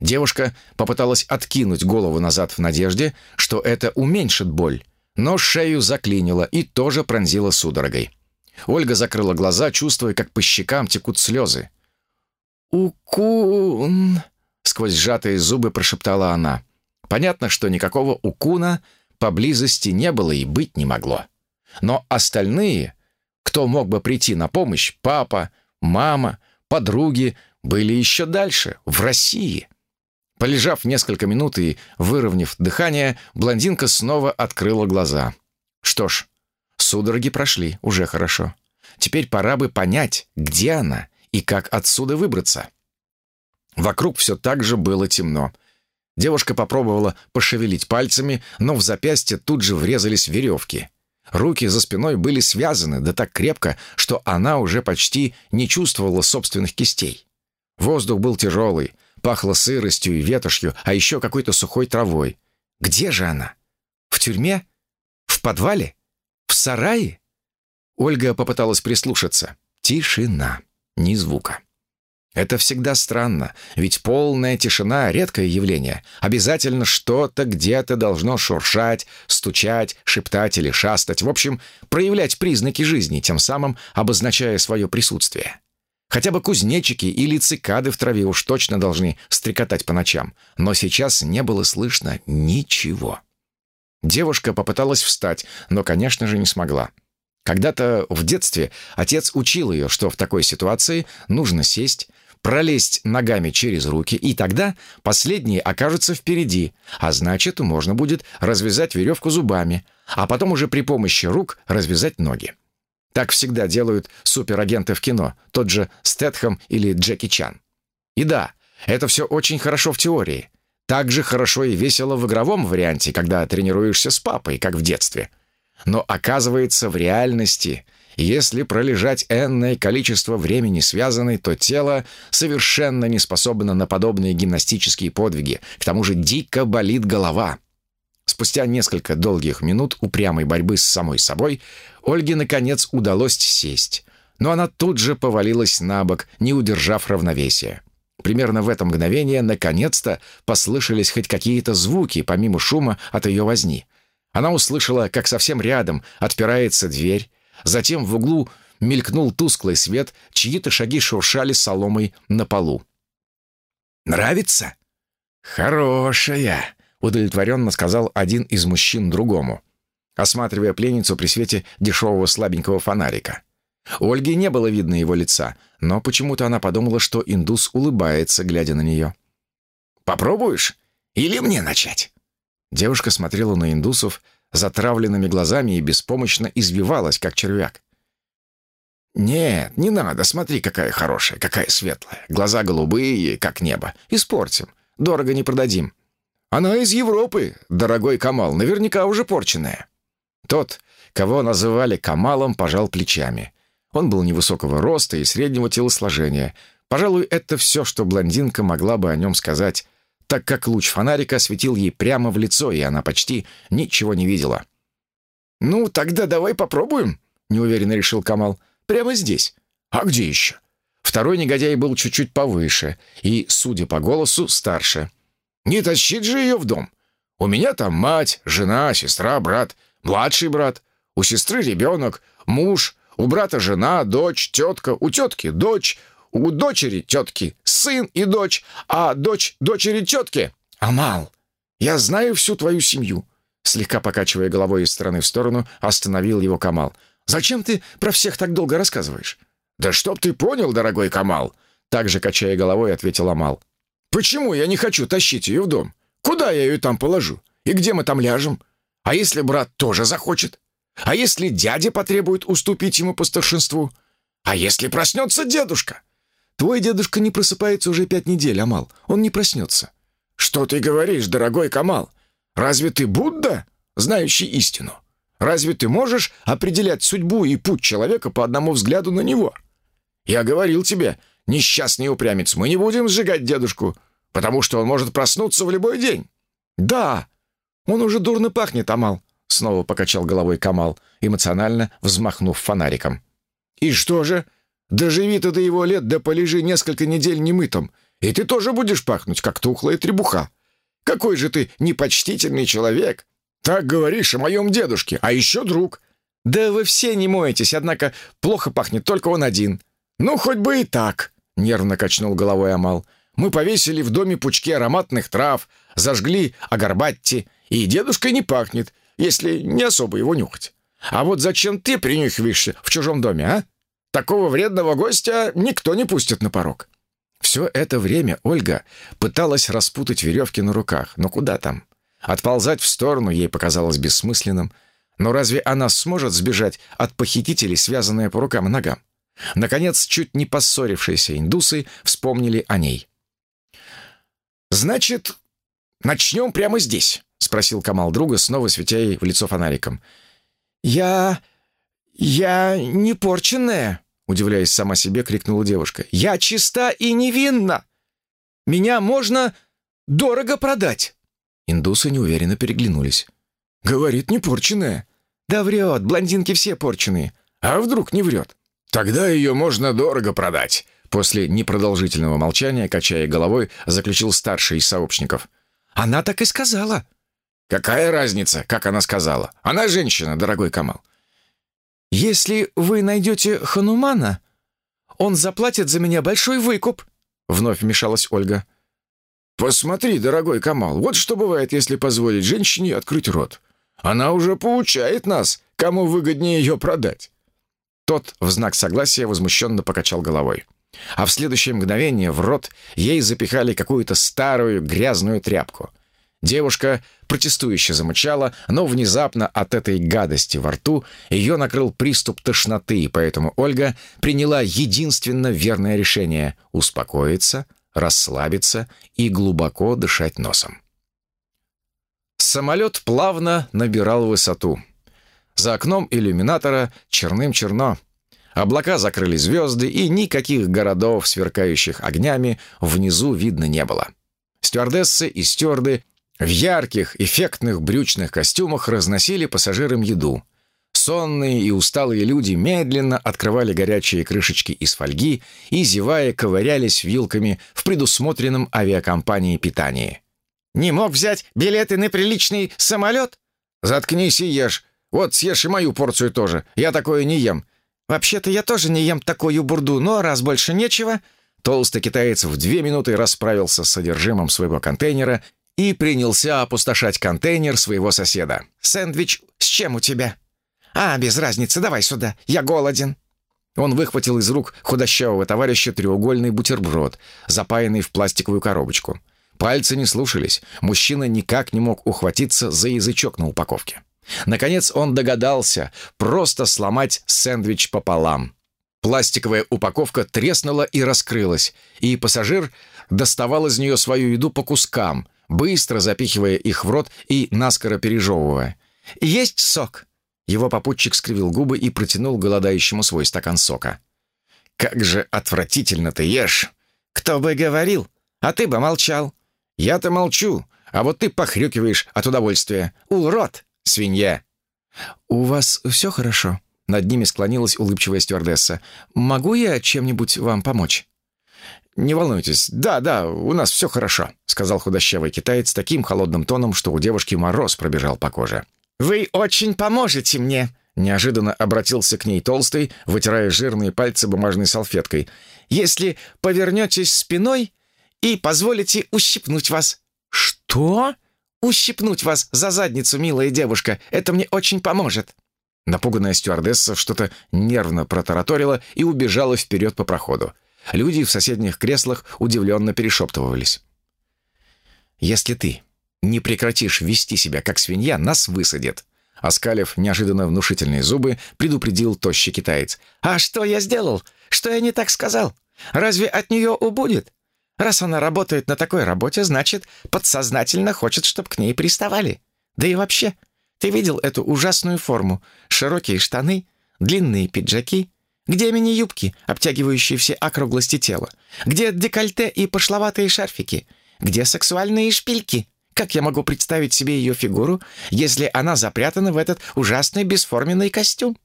Девушка попыталась откинуть голову назад в надежде, что это уменьшит боль, но шею заклинило и тоже пронзила судорогой. Ольга закрыла глаза, чувствуя, как по щекам текут слезы. «Укун!» — сквозь сжатые зубы прошептала она. Понятно, что никакого укуна поблизости не было и быть не могло. Но остальные, кто мог бы прийти на помощь, папа, мама, подруги, были еще дальше, в России. Полежав несколько минут и выровняв дыхание, блондинка снова открыла глаза. Что ж, Судороги прошли, уже хорошо. Теперь пора бы понять, где она и как отсюда выбраться. Вокруг все так же было темно. Девушка попробовала пошевелить пальцами, но в запястье тут же врезались веревки. Руки за спиной были связаны, да так крепко, что она уже почти не чувствовала собственных кистей. Воздух был тяжелый, пахло сыростью и ветошью, а еще какой-то сухой травой. Где же она? В тюрьме? В подвале? В сарае? Ольга попыталась прислушаться. Тишина. Ни звука. Это всегда странно, ведь полная тишина — редкое явление. Обязательно что-то где-то должно шуршать, стучать, шептать или шастать. В общем, проявлять признаки жизни, тем самым обозначая свое присутствие. Хотя бы кузнечики или цикады в траве уж точно должны стрекотать по ночам. Но сейчас не было слышно ничего. Девушка попыталась встать, но, конечно же, не смогла. Когда-то в детстве отец учил ее, что в такой ситуации нужно сесть, пролезть ногами через руки, и тогда последние окажутся впереди, а значит, можно будет развязать веревку зубами, а потом уже при помощи рук развязать ноги. Так всегда делают суперагенты в кино, тот же Стэтхэм или Джеки Чан. И да, это все очень хорошо в теории. Так же хорошо и весело в игровом варианте, когда тренируешься с папой, как в детстве. Но оказывается, в реальности – если пролежать энное количество времени связанной, то тело совершенно не способно на подобные гимнастические подвиги. К тому же дико болит голова. Спустя несколько долгих минут упрямой борьбы с самой собой Ольге, наконец, удалось сесть. Но она тут же повалилась на бок, не удержав равновесия. Примерно в это мгновение, наконец-то, послышались хоть какие-то звуки, помимо шума от ее возни. Она услышала, как совсем рядом отпирается дверь, Затем в углу мелькнул тусклый свет, чьи-то шаги шуршали соломой на полу. «Нравится?» «Хорошая», — удовлетворенно сказал один из мужчин другому, осматривая пленницу при свете дешевого слабенького фонарика. У Ольги не было видно его лица, но почему-то она подумала, что индус улыбается, глядя на нее. «Попробуешь? Или мне начать?» Девушка смотрела на индусов, затравленными глазами и беспомощно извивалась, как червяк. «Нет, не надо, смотри, какая хорошая, какая светлая. Глаза голубые, как небо. Испортим. Дорого не продадим. Она из Европы, дорогой Камал, наверняка уже порченная». Тот, кого называли Камалом, пожал плечами. Он был невысокого роста и среднего телосложения. Пожалуй, это все, что блондинка могла бы о нем сказать так как луч фонарика светил ей прямо в лицо, и она почти ничего не видела. «Ну, тогда давай попробуем», — неуверенно решил Камал. «Прямо здесь. А где еще?» Второй негодяй был чуть-чуть повыше и, судя по голосу, старше. «Не тащить же ее в дом. У меня там мать, жена, сестра, брат, младший брат. У сестры ребенок, муж, у брата жена, дочь, тетка, у тетки дочь, у дочери тетки сын и дочь, а дочь дочери тетки. Амал, я знаю всю твою семью». Слегка покачивая головой из стороны в сторону, остановил его Камал. «Зачем ты про всех так долго рассказываешь?» «Да чтоб ты понял, дорогой Камал!» Также, качая головой, ответил Амал. «Почему я не хочу тащить ее в дом? Куда я ее там положу? И где мы там ляжем? А если брат тоже захочет? А если дядя потребует уступить ему по старшинству? А если проснется дедушка? Твой дедушка не просыпается уже пять недель, Амал. Он не проснется». «Что ты говоришь, дорогой Камал? Разве ты Будда, знающий истину? Разве ты можешь определять судьбу и путь человека по одному взгляду на него? Я говорил тебе, несчастный упрямец, мы не будем сжигать дедушку, потому что он может проснуться в любой день». «Да, он уже дурно пахнет, Амал», — снова покачал головой Камал, эмоционально взмахнув фонариком. «И что же?» Доживи ты до его лет, да полежи несколько недель немытым, и ты тоже будешь пахнуть, как тухлая требуха. Какой же ты непочтительный человек! Так говоришь о моем дедушке, а еще друг. Да вы все не моетесь, однако плохо пахнет только он один. Ну, хоть бы и так, — нервно качнул головой Амал. Мы повесили в доме пучки ароматных трав, зажгли агарбатти, и дедушка не пахнет, если не особо его нюхать. А вот зачем ты принюхиваешься в чужом доме, а? Такого вредного гостя никто не пустит на порог». Все это время Ольга пыталась распутать веревки на руках, но куда там? Отползать в сторону ей показалось бессмысленным. Но разве она сможет сбежать от похитителей, связанная по рукам и ногам? Наконец, чуть не поссорившиеся индусы вспомнили о ней. «Значит, начнем прямо здесь?» — спросил Камал друга, снова светя ей в лицо фонариком. «Я... я не порченная!» — удивляясь сама себе, крикнула девушка. «Я чиста и невинна! Меня можно дорого продать!» Индусы неуверенно переглянулись. «Говорит, не порченная». «Да врет, блондинки все порченые. А вдруг не врет?» «Тогда ее можно дорого продать», После непродолжительного молчания, качая головой, заключил старший из сообщников. «Она так и сказала». «Какая разница, как она сказала? Она женщина, дорогой Камал». «Если вы найдете Ханумана, он заплатит за меня большой выкуп», — вновь вмешалась Ольга. «Посмотри, дорогой Камал, вот что бывает, если позволить женщине открыть рот. Она уже поучает нас, кому выгоднее ее продать». Тот в знак согласия возмущенно покачал головой. А в следующее мгновение в рот ей запихали какую-то старую грязную тряпку. Девушка протестующе замычала, но внезапно от этой гадости во рту ее накрыл приступ тошноты, и поэтому Ольга приняла единственно верное решение — успокоиться, расслабиться и глубоко дышать носом. Самолет плавно набирал высоту. За окном иллюминатора черным-черно. Облака закрыли звезды, и никаких городов, сверкающих огнями, внизу видно не было. Стюардессы и стюарды в ярких, эффектных брючных костюмах разносили пассажирам еду. Сонные и усталые люди медленно открывали горячие крышечки из фольги и, зевая, ковырялись вилками в предусмотренном авиакомпанией питании. «Не мог взять билеты на приличный самолет?» «Заткнись и ешь. Вот съешь и мою порцию тоже. Я такое не ем». «Вообще-то я тоже не ем такую бурду, но раз больше нечего...» Толстый китаец в две минуты расправился с содержимым своего контейнера и принялся опустошать контейнер своего соседа. «Сэндвич с чем у тебя?» «А, без разницы, давай сюда, я голоден». Он выхватил из рук худощавого товарища треугольный бутерброд, запаянный в пластиковую коробочку. Пальцы не слушались, мужчина никак не мог ухватиться за язычок на упаковке. Наконец он догадался просто сломать сэндвич пополам. Пластиковая упаковка треснула и раскрылась, и пассажир доставал из нее свою еду по кускам, быстро запихивая их в рот и наскоро пережевывая. «Есть сок?» Его попутчик скривил губы и протянул голодающему свой стакан сока. «Как же отвратительно ты ешь!» «Кто бы говорил? А ты бы молчал!» «Я-то молчу, а вот ты похрюкиваешь от удовольствия. Урод!» свинья!» «У вас все хорошо?» Над ними склонилась улыбчивая стюардесса. «Могу я чем-нибудь вам помочь?» «Не волнуйтесь. Да, да, у нас все хорошо», — сказал худощавый китаец таким холодным тоном, что у девушки мороз пробежал по коже. «Вы очень поможете мне», — неожиданно обратился к ней толстый, вытирая жирные пальцы бумажной салфеткой. «если повернетесь спиной и позволите ущипнуть вас». «Что?» ущипнуть вас за задницу, милая девушка. Это мне очень поможет». Напуганная стюардесса что-то нервно протараторила и убежала вперед по проходу. Люди в соседних креслах удивленно перешептывались. «Если ты не прекратишь вести себя как свинья, нас высадят», Оскалив неожиданно внушительные зубы, предупредил тощий китаец. «А что я сделал? Что я не так сказал? Разве от нее убудет? Раз она работает на такой работе, значит, подсознательно хочет, чтобы к ней приставали. Да и вообще, ты видел эту ужасную форму? Широкие штаны, длинные пиджаки. Где мини-юбки, обтягивающие все округлости тела? Где декольте и пошловатые шарфики? Где сексуальные шпильки? Как я могу представить себе ее фигуру, если она запрятана в этот ужасный бесформенный костюм?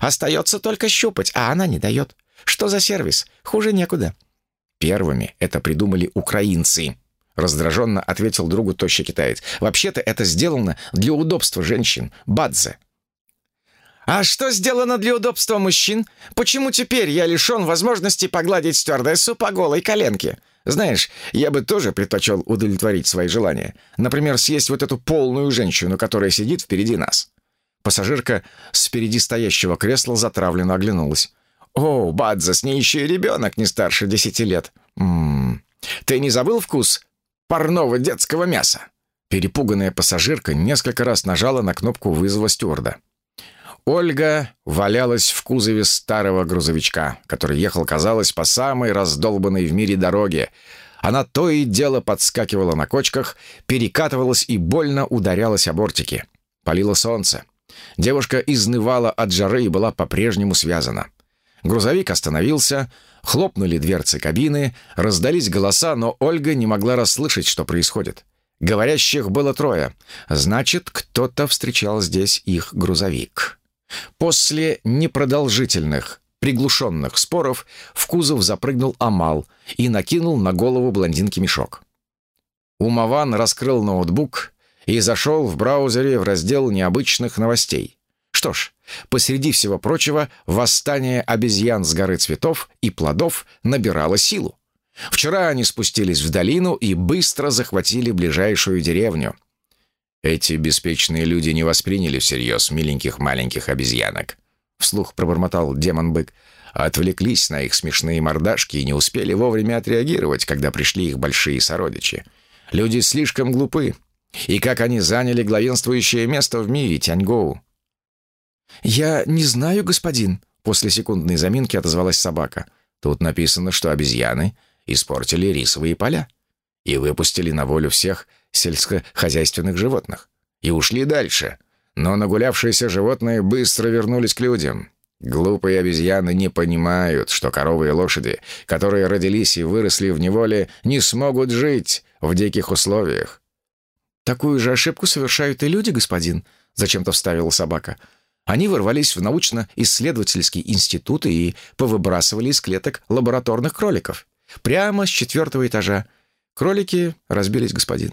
Остается только щупать, а она не дает. Что за сервис? Хуже некуда. Первыми это придумали украинцы. Раздраженно ответил другу тощий китаец. «Вообще-то это сделано для удобства женщин. Бадзе». «А что сделано для удобства мужчин? Почему теперь я лишен возможности погладить стюардессу по голой коленке? Знаешь, я бы тоже предпочел удовлетворить свои желания. Например, съесть вот эту полную женщину, которая сидит впереди нас». Пассажирка с впереди стоящего кресла затравленно оглянулась. «О, Бадза, с ней еще и ребенок не старше десяти лет. М -м, ты не забыл вкус парного детского мяса?» Перепуганная пассажирка несколько раз нажала на кнопку вызова стюарда. Ольга валялась в кузове старого грузовичка, который ехал, казалось, по самой раздолбанной в мире дороге. Она то и дело подскакивала на кочках, перекатывалась и больно ударялась о бортики. Палило солнце. Девушка изнывала от жары и была по-прежнему связана. Грузовик остановился, хлопнули дверцы кабины, раздались голоса, но Ольга не могла расслышать, что происходит. Говорящих было трое. Значит, кто-то встречал здесь их грузовик. После непродолжительных, приглушенных споров в кузов запрыгнул Амал и накинул на голову блондинки мешок. Умаван раскрыл ноутбук и зашел в браузере в раздел необычных новостей. Что ж, посреди всего прочего, восстание обезьян с горы цветов и плодов набирало силу. Вчера они спустились в долину и быстро захватили ближайшую деревню. Эти беспечные люди не восприняли всерьез миленьких маленьких обезьянок. Вслух пробормотал демон-бык. Отвлеклись на их смешные мордашки и не успели вовремя отреагировать, когда пришли их большие сородичи. Люди слишком глупы. И как они заняли главенствующее место в мире Тяньгоу? «Я не знаю, господин», — после секундной заминки отозвалась собака. «Тут написано, что обезьяны испортили рисовые поля и выпустили на волю всех сельскохозяйственных животных. И ушли дальше. Но нагулявшиеся животные быстро вернулись к людям. Глупые обезьяны не понимают, что коровы и лошади, которые родились и выросли в неволе, не смогут жить в диких условиях. «Такую же ошибку совершают и люди, господин», — зачем-то вставила собака. Они ворвались в научно-исследовательский институт и повыбрасывали из клеток лабораторных кроликов. Прямо с четвертого этажа. Кролики разбились, господин.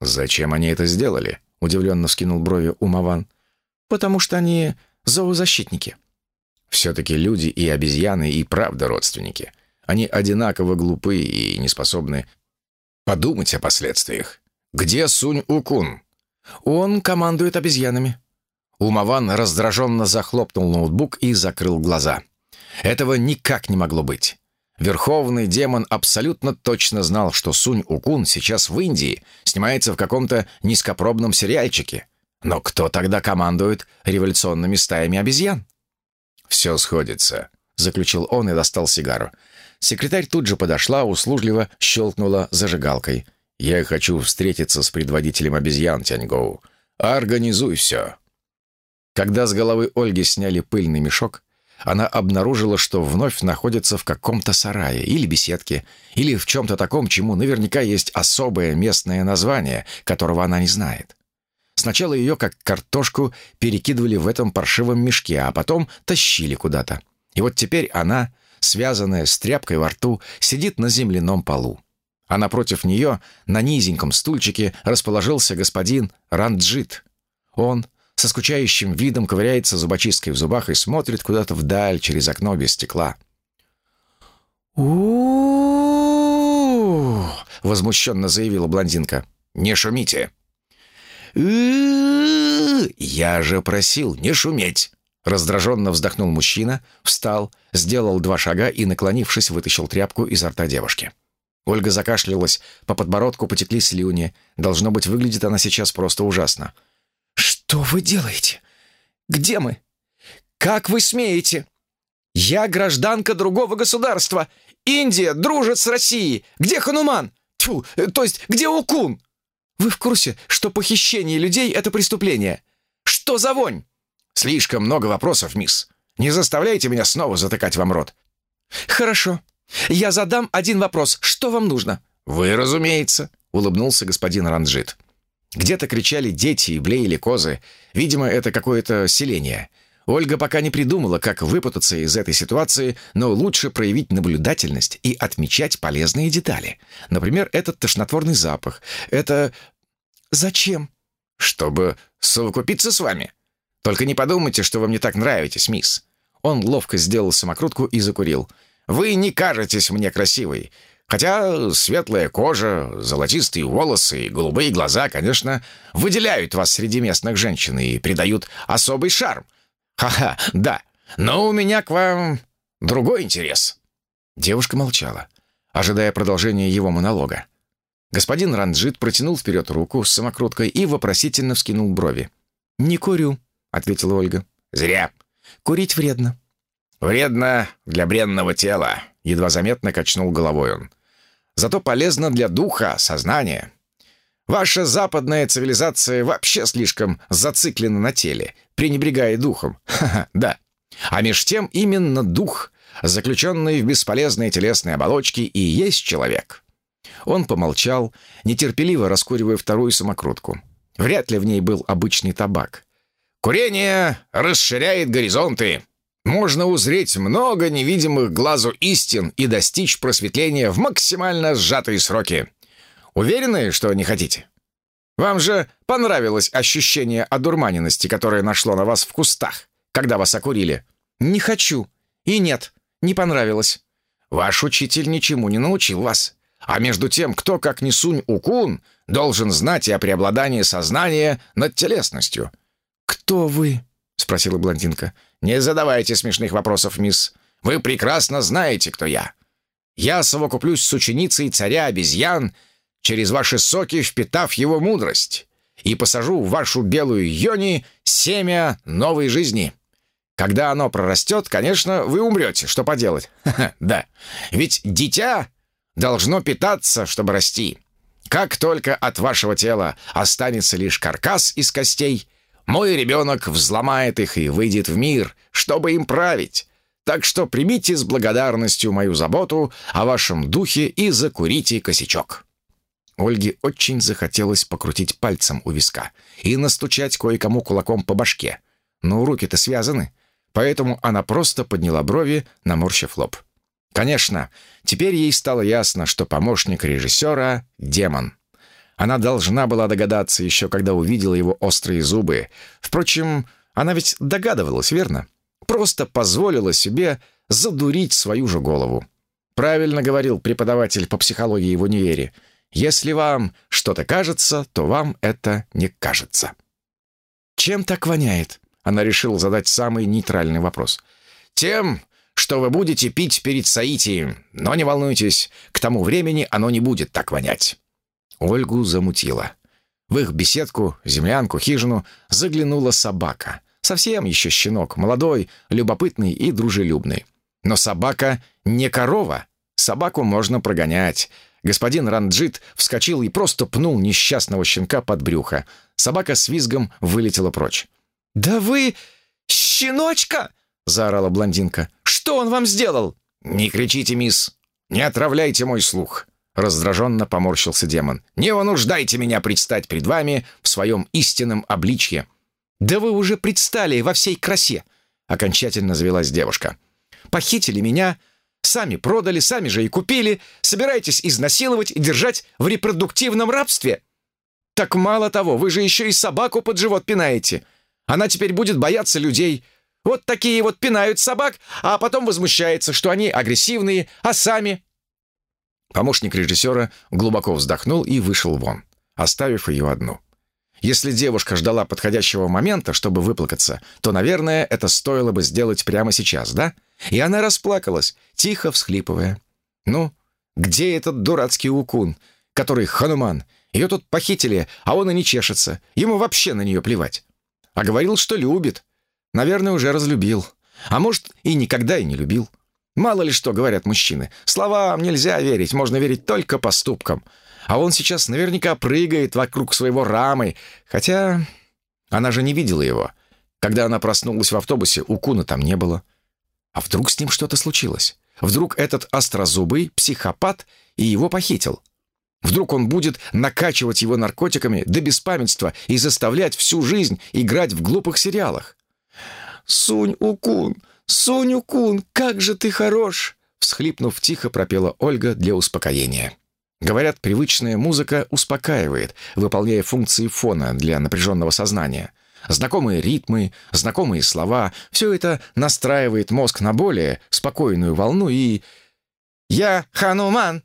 «Зачем они это сделали?» — удивленно вскинул брови Умаван. «Потому что они зоозащитники». «Все-таки люди и обезьяны и правда родственники. Они одинаково глупы и не способны подумать о последствиях. Где Сунь-Укун?» «Он командует обезьянами». Умаван раздраженно захлопнул ноутбук и закрыл глаза. Этого никак не могло быть. Верховный демон абсолютно точно знал, что Сунь-Укун сейчас в Индии, снимается в каком-то низкопробном сериальчике. Но кто тогда командует революционными стаями обезьян? «Все сходится», — заключил он и достал сигару. Секретарь тут же подошла, услужливо щелкнула зажигалкой. «Я хочу встретиться с предводителем обезьян, Тяньгоу. Организуй все». Когда с головы Ольги сняли пыльный мешок, она обнаружила, что вновь находится в каком-то сарае или беседке, или в чем-то таком, чему наверняка есть особое местное название, которого она не знает. Сначала ее, как картошку, перекидывали в этом паршивом мешке, а потом тащили куда-то. И вот теперь она, связанная с тряпкой во рту, сидит на земляном полу. А напротив нее, на низеньком стульчике, расположился господин Ранджит. Он со скучающим видом ковыряется зубочисткой в зубах и смотрит куда-то вдаль через окно без стекла. у возмущенно заявила блондинка. «Не шумите!» «Я же просил не шуметь!» Раздраженно вздохнул мужчина, встал, сделал два шага и, наклонившись, вытащил тряпку изо рта девушки. Ольга закашлялась, по подбородку потекли слюни. Должно быть, выглядит она сейчас просто ужасно. «Что вы делаете? Где мы? Как вы смеете? Я гражданка другого государства. Индия дружит с Россией. Где Хануман? Тьфу, то есть где Укун? Вы в курсе, что похищение людей — это преступление? Что за вонь?» «Слишком много вопросов, мисс. Не заставляйте меня снова затыкать вам рот». «Хорошо. Я задам один вопрос. Что вам нужно?» «Вы, разумеется», — улыбнулся господин Ранджит. Где-то кричали дети и блеяли козы. Видимо, это какое-то селение. Ольга пока не придумала, как выпутаться из этой ситуации, но лучше проявить наблюдательность и отмечать полезные детали. Например, этот тошнотворный запах. Это... Зачем? Чтобы совокупиться с вами. Только не подумайте, что вы мне так нравитесь, мисс. Он ловко сделал самокрутку и закурил. «Вы не кажетесь мне красивой. Хотя светлая кожа, золотистые волосы и голубые глаза, конечно, выделяют вас среди местных женщин и придают особый шарм. Ха-ха, да. Но у меня к вам другой интерес». Девушка молчала, ожидая продолжения его монолога. Господин Ранджит протянул вперед руку с самокруткой и вопросительно вскинул брови. «Не курю», — ответила Ольга. Зря. Курить вредно. Вредно для бренного тела, едва заметно качнул головой он. Зато полезно для духа, сознания. Ваша западная цивилизация вообще слишком зациклена на теле, пренебрегая духом. <laughs> Ха-ха, да. А меж тем именно дух, заключенный в бесполезные телесные оболочки, и есть человек. Он помолчал, нетерпеливо раскуривая вторую самокрутку. Вряд ли в ней был обычный табак. «Курение расширяет горизонты. Можно узреть много невидимых глазу истин и достичь просветления в максимально сжатые сроки. Уверены, что не хотите? Вам же понравилось ощущение одурманенности, которое нашло на вас в кустах, когда вас окурили?» «Не хочу. И нет, не понравилось». «Ваш учитель ничему не научил вас. А между тем, кто, как не Сунь Укун, должен знать и о преобладании сознания над телесностью». «Кто вы?» — спросила блондинка. «Не задавайте смешных вопросов, мисс. Вы прекрасно знаете, кто я. Я совокуплюсь с ученицей царя обезьян, через ваши соки впитав его мудрость, и посажу в вашу белую йони семя новой жизни». Когда оно прорастет, конечно, вы умрете. Что поделать? <laughs> да. Ведь дитя должно питаться, чтобы расти. Как только от вашего тела останется лишь каркас из костей, мой ребенок взломает их и выйдет в мир, чтобы им править. Так что примите с благодарностью мою заботу о вашем духе и закурите косячок». Ольге очень захотелось покрутить пальцем у виска и настучать кое-кому кулаком по башке. Но руки-то связаны, поэтому она просто подняла брови, наморщив лоб. Конечно, теперь ей стало ясно, что помощник режиссера — демон. Она должна была догадаться еще, когда увидела его острые зубы. Впрочем, она ведь догадывалась, верно? Просто позволила себе задурить свою же голову. Правильно говорил преподаватель по психологии в универе. Если вам что-то кажется, то вам это не кажется. «Чем так воняет?» Она решила задать самый нейтральный вопрос. «Тем, что вы будете пить перед Саитием, но не волнуйтесь, к тому времени оно не будет так вонять». Ольгу замутило. В их беседку, землянку, хижину заглянула собака. Совсем еще щенок, молодой, любопытный и дружелюбный. Но собака не корова. Собаку можно прогонять. Господин Ранджит вскочил и просто пнул несчастного щенка под брюхо. Собака с визгом вылетела прочь. «Да вы... щеночка!» — заорала блондинка. «Что он вам сделал?» «Не кричите, мисс! Не отравляйте мой слух!» Раздраженно поморщился демон. «Не вынуждайте меня предстать пред вами в своем истинном обличье!» «Да вы уже предстали во всей красе!» Окончательно завелась девушка. «Похитили меня, сами продали, сами же и купили, собираетесь изнасиловать и держать в репродуктивном рабстве? Так мало того, вы же еще и собаку под живот пинаете. Она теперь будет бояться людей, вот такие вот пинают собак, а потом возмущается, что они агрессивные, а сами...» Помощник режиссера глубоко вздохнул и вышел вон, оставив ее одну. Если девушка ждала подходящего момента, чтобы выплакаться, то, наверное, это стоило бы сделать прямо сейчас, да? И она расплакалась, тихо всхлипывая. «Ну, где этот дурацкий укун, который хануман? Ее тут похитили, а он и не чешется. Ему вообще на нее плевать. А говорил, что любит. Наверное, уже разлюбил. А может, и никогда и не любил. Мало ли что говорят мужчины. Словам нельзя верить, можно верить только поступкам. А он сейчас наверняка прыгает вокруг своего рамы. Хотя она же не видела его. Когда она проснулась в автобусе, у Куна там не было. А вдруг с ним что-то случилось? Вдруг этот острозубый психопат и его похитил? Вдруг он будет накачивать его наркотиками до беспамятства и заставлять всю жизнь играть в глупых сериалах? «Сунь-укун! Сунь-укун! Как же ты хорош!» Всхлипнув, тихо пропела Ольга для успокоения. Говорят, привычная музыка успокаивает, выполняя функции фона для напряженного сознания. Знакомые ритмы, знакомые слова — все это настраивает мозг на более спокойную волну и... «Я Хануман!»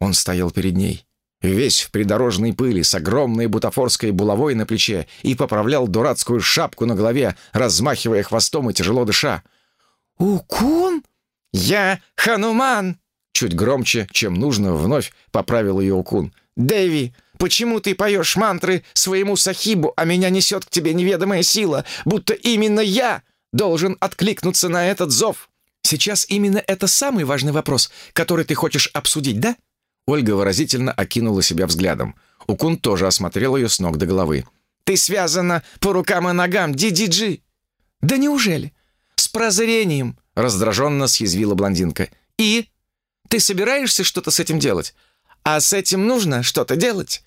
Он стоял перед ней весь в придорожной пыли, с огромной бутафорской булавой на плече, и поправлял дурацкую шапку на голове, размахивая хвостом и тяжело дыша. «Укун? Я Хануман!» Чуть громче, чем нужно, вновь поправил ее Укун. «Дэви, почему ты поешь мантры своему сахибу, а меня несет к тебе неведомая сила, будто именно я должен откликнуться на этот зов. Сейчас именно это самый важный вопрос, который ты хочешь обсудить, да? Ольга выразительно окинула себя взглядом. Укун тоже осмотрел ее с ног до головы. «Ты связана по рукам и ногам, Ди-Ди-Джи!» «Да неужели? Прозрением!» — раздраженно съязвила блондинка. «И? Ты собираешься что-то с этим делать? А с этим нужно что-то делать?»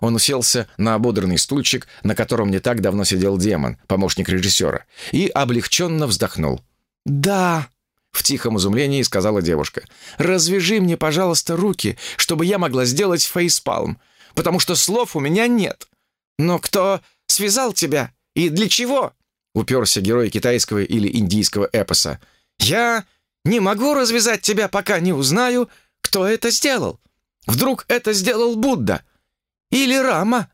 Он уселся на ободранный стульчик, на котором не так давно сидел демон, помощник режиссера, и облегченно вздохнул. «Да», — в тихом изумлении сказала девушка, «развяжи мне, пожалуйста, руки, чтобы я могла сделать фейспалм, потому что слов у меня нет. Но кто связал тебя и для чего?» — уперся герой китайского или индийского эпоса. «Я не могу развязать тебя, пока не узнаю, кто это сделал. Вдруг это сделал Будда?» Или рама?»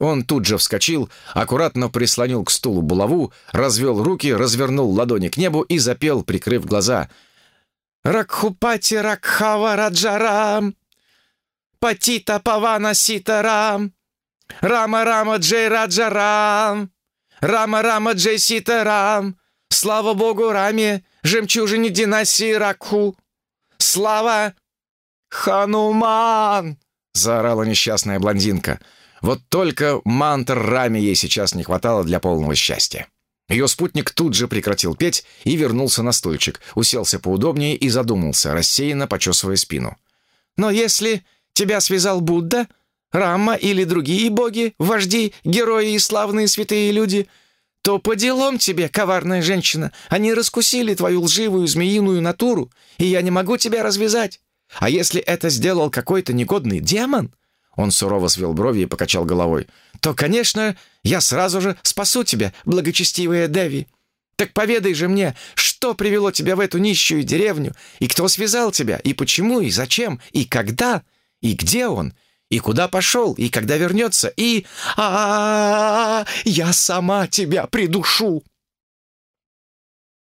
Он тут же вскочил, аккуратно прислонил к стулу булаву, развел руки, развернул ладони к небу и запел, прикрыв глаза. «Ракхупати Ракхава Раджарам, Патита Павана Ситарам, Рама Рама Джей Раджарам, Рама Рама Джей Ситарам, Слава Богу Раме, жемчужине династии Ракху, Слава Хануман!» заорала несчастная блондинка. Вот только мантр раме ей сейчас не хватало для полного счастья. Ее спутник тут же прекратил петь и вернулся на стульчик, уселся поудобнее и задумался, рассеянно почесывая спину. «Но если тебя связал Будда, Рама или другие боги, вожди, герои и славные святые люди, то по делам тебе, коварная женщина, они раскусили твою лживую змеиную натуру, и я не могу тебя развязать. А если это сделал какой-то негодный демон, он сурово свел брови и покачал головой, то, конечно, я сразу же спасу тебя, благочестивая Деви. Так поведай же мне, что привело тебя в эту нищую деревню, и кто связал тебя, и почему, и зачем, и когда, и где он, и куда пошел, и когда вернется, и... а, -а, -а, -а я сама тебя придушу!»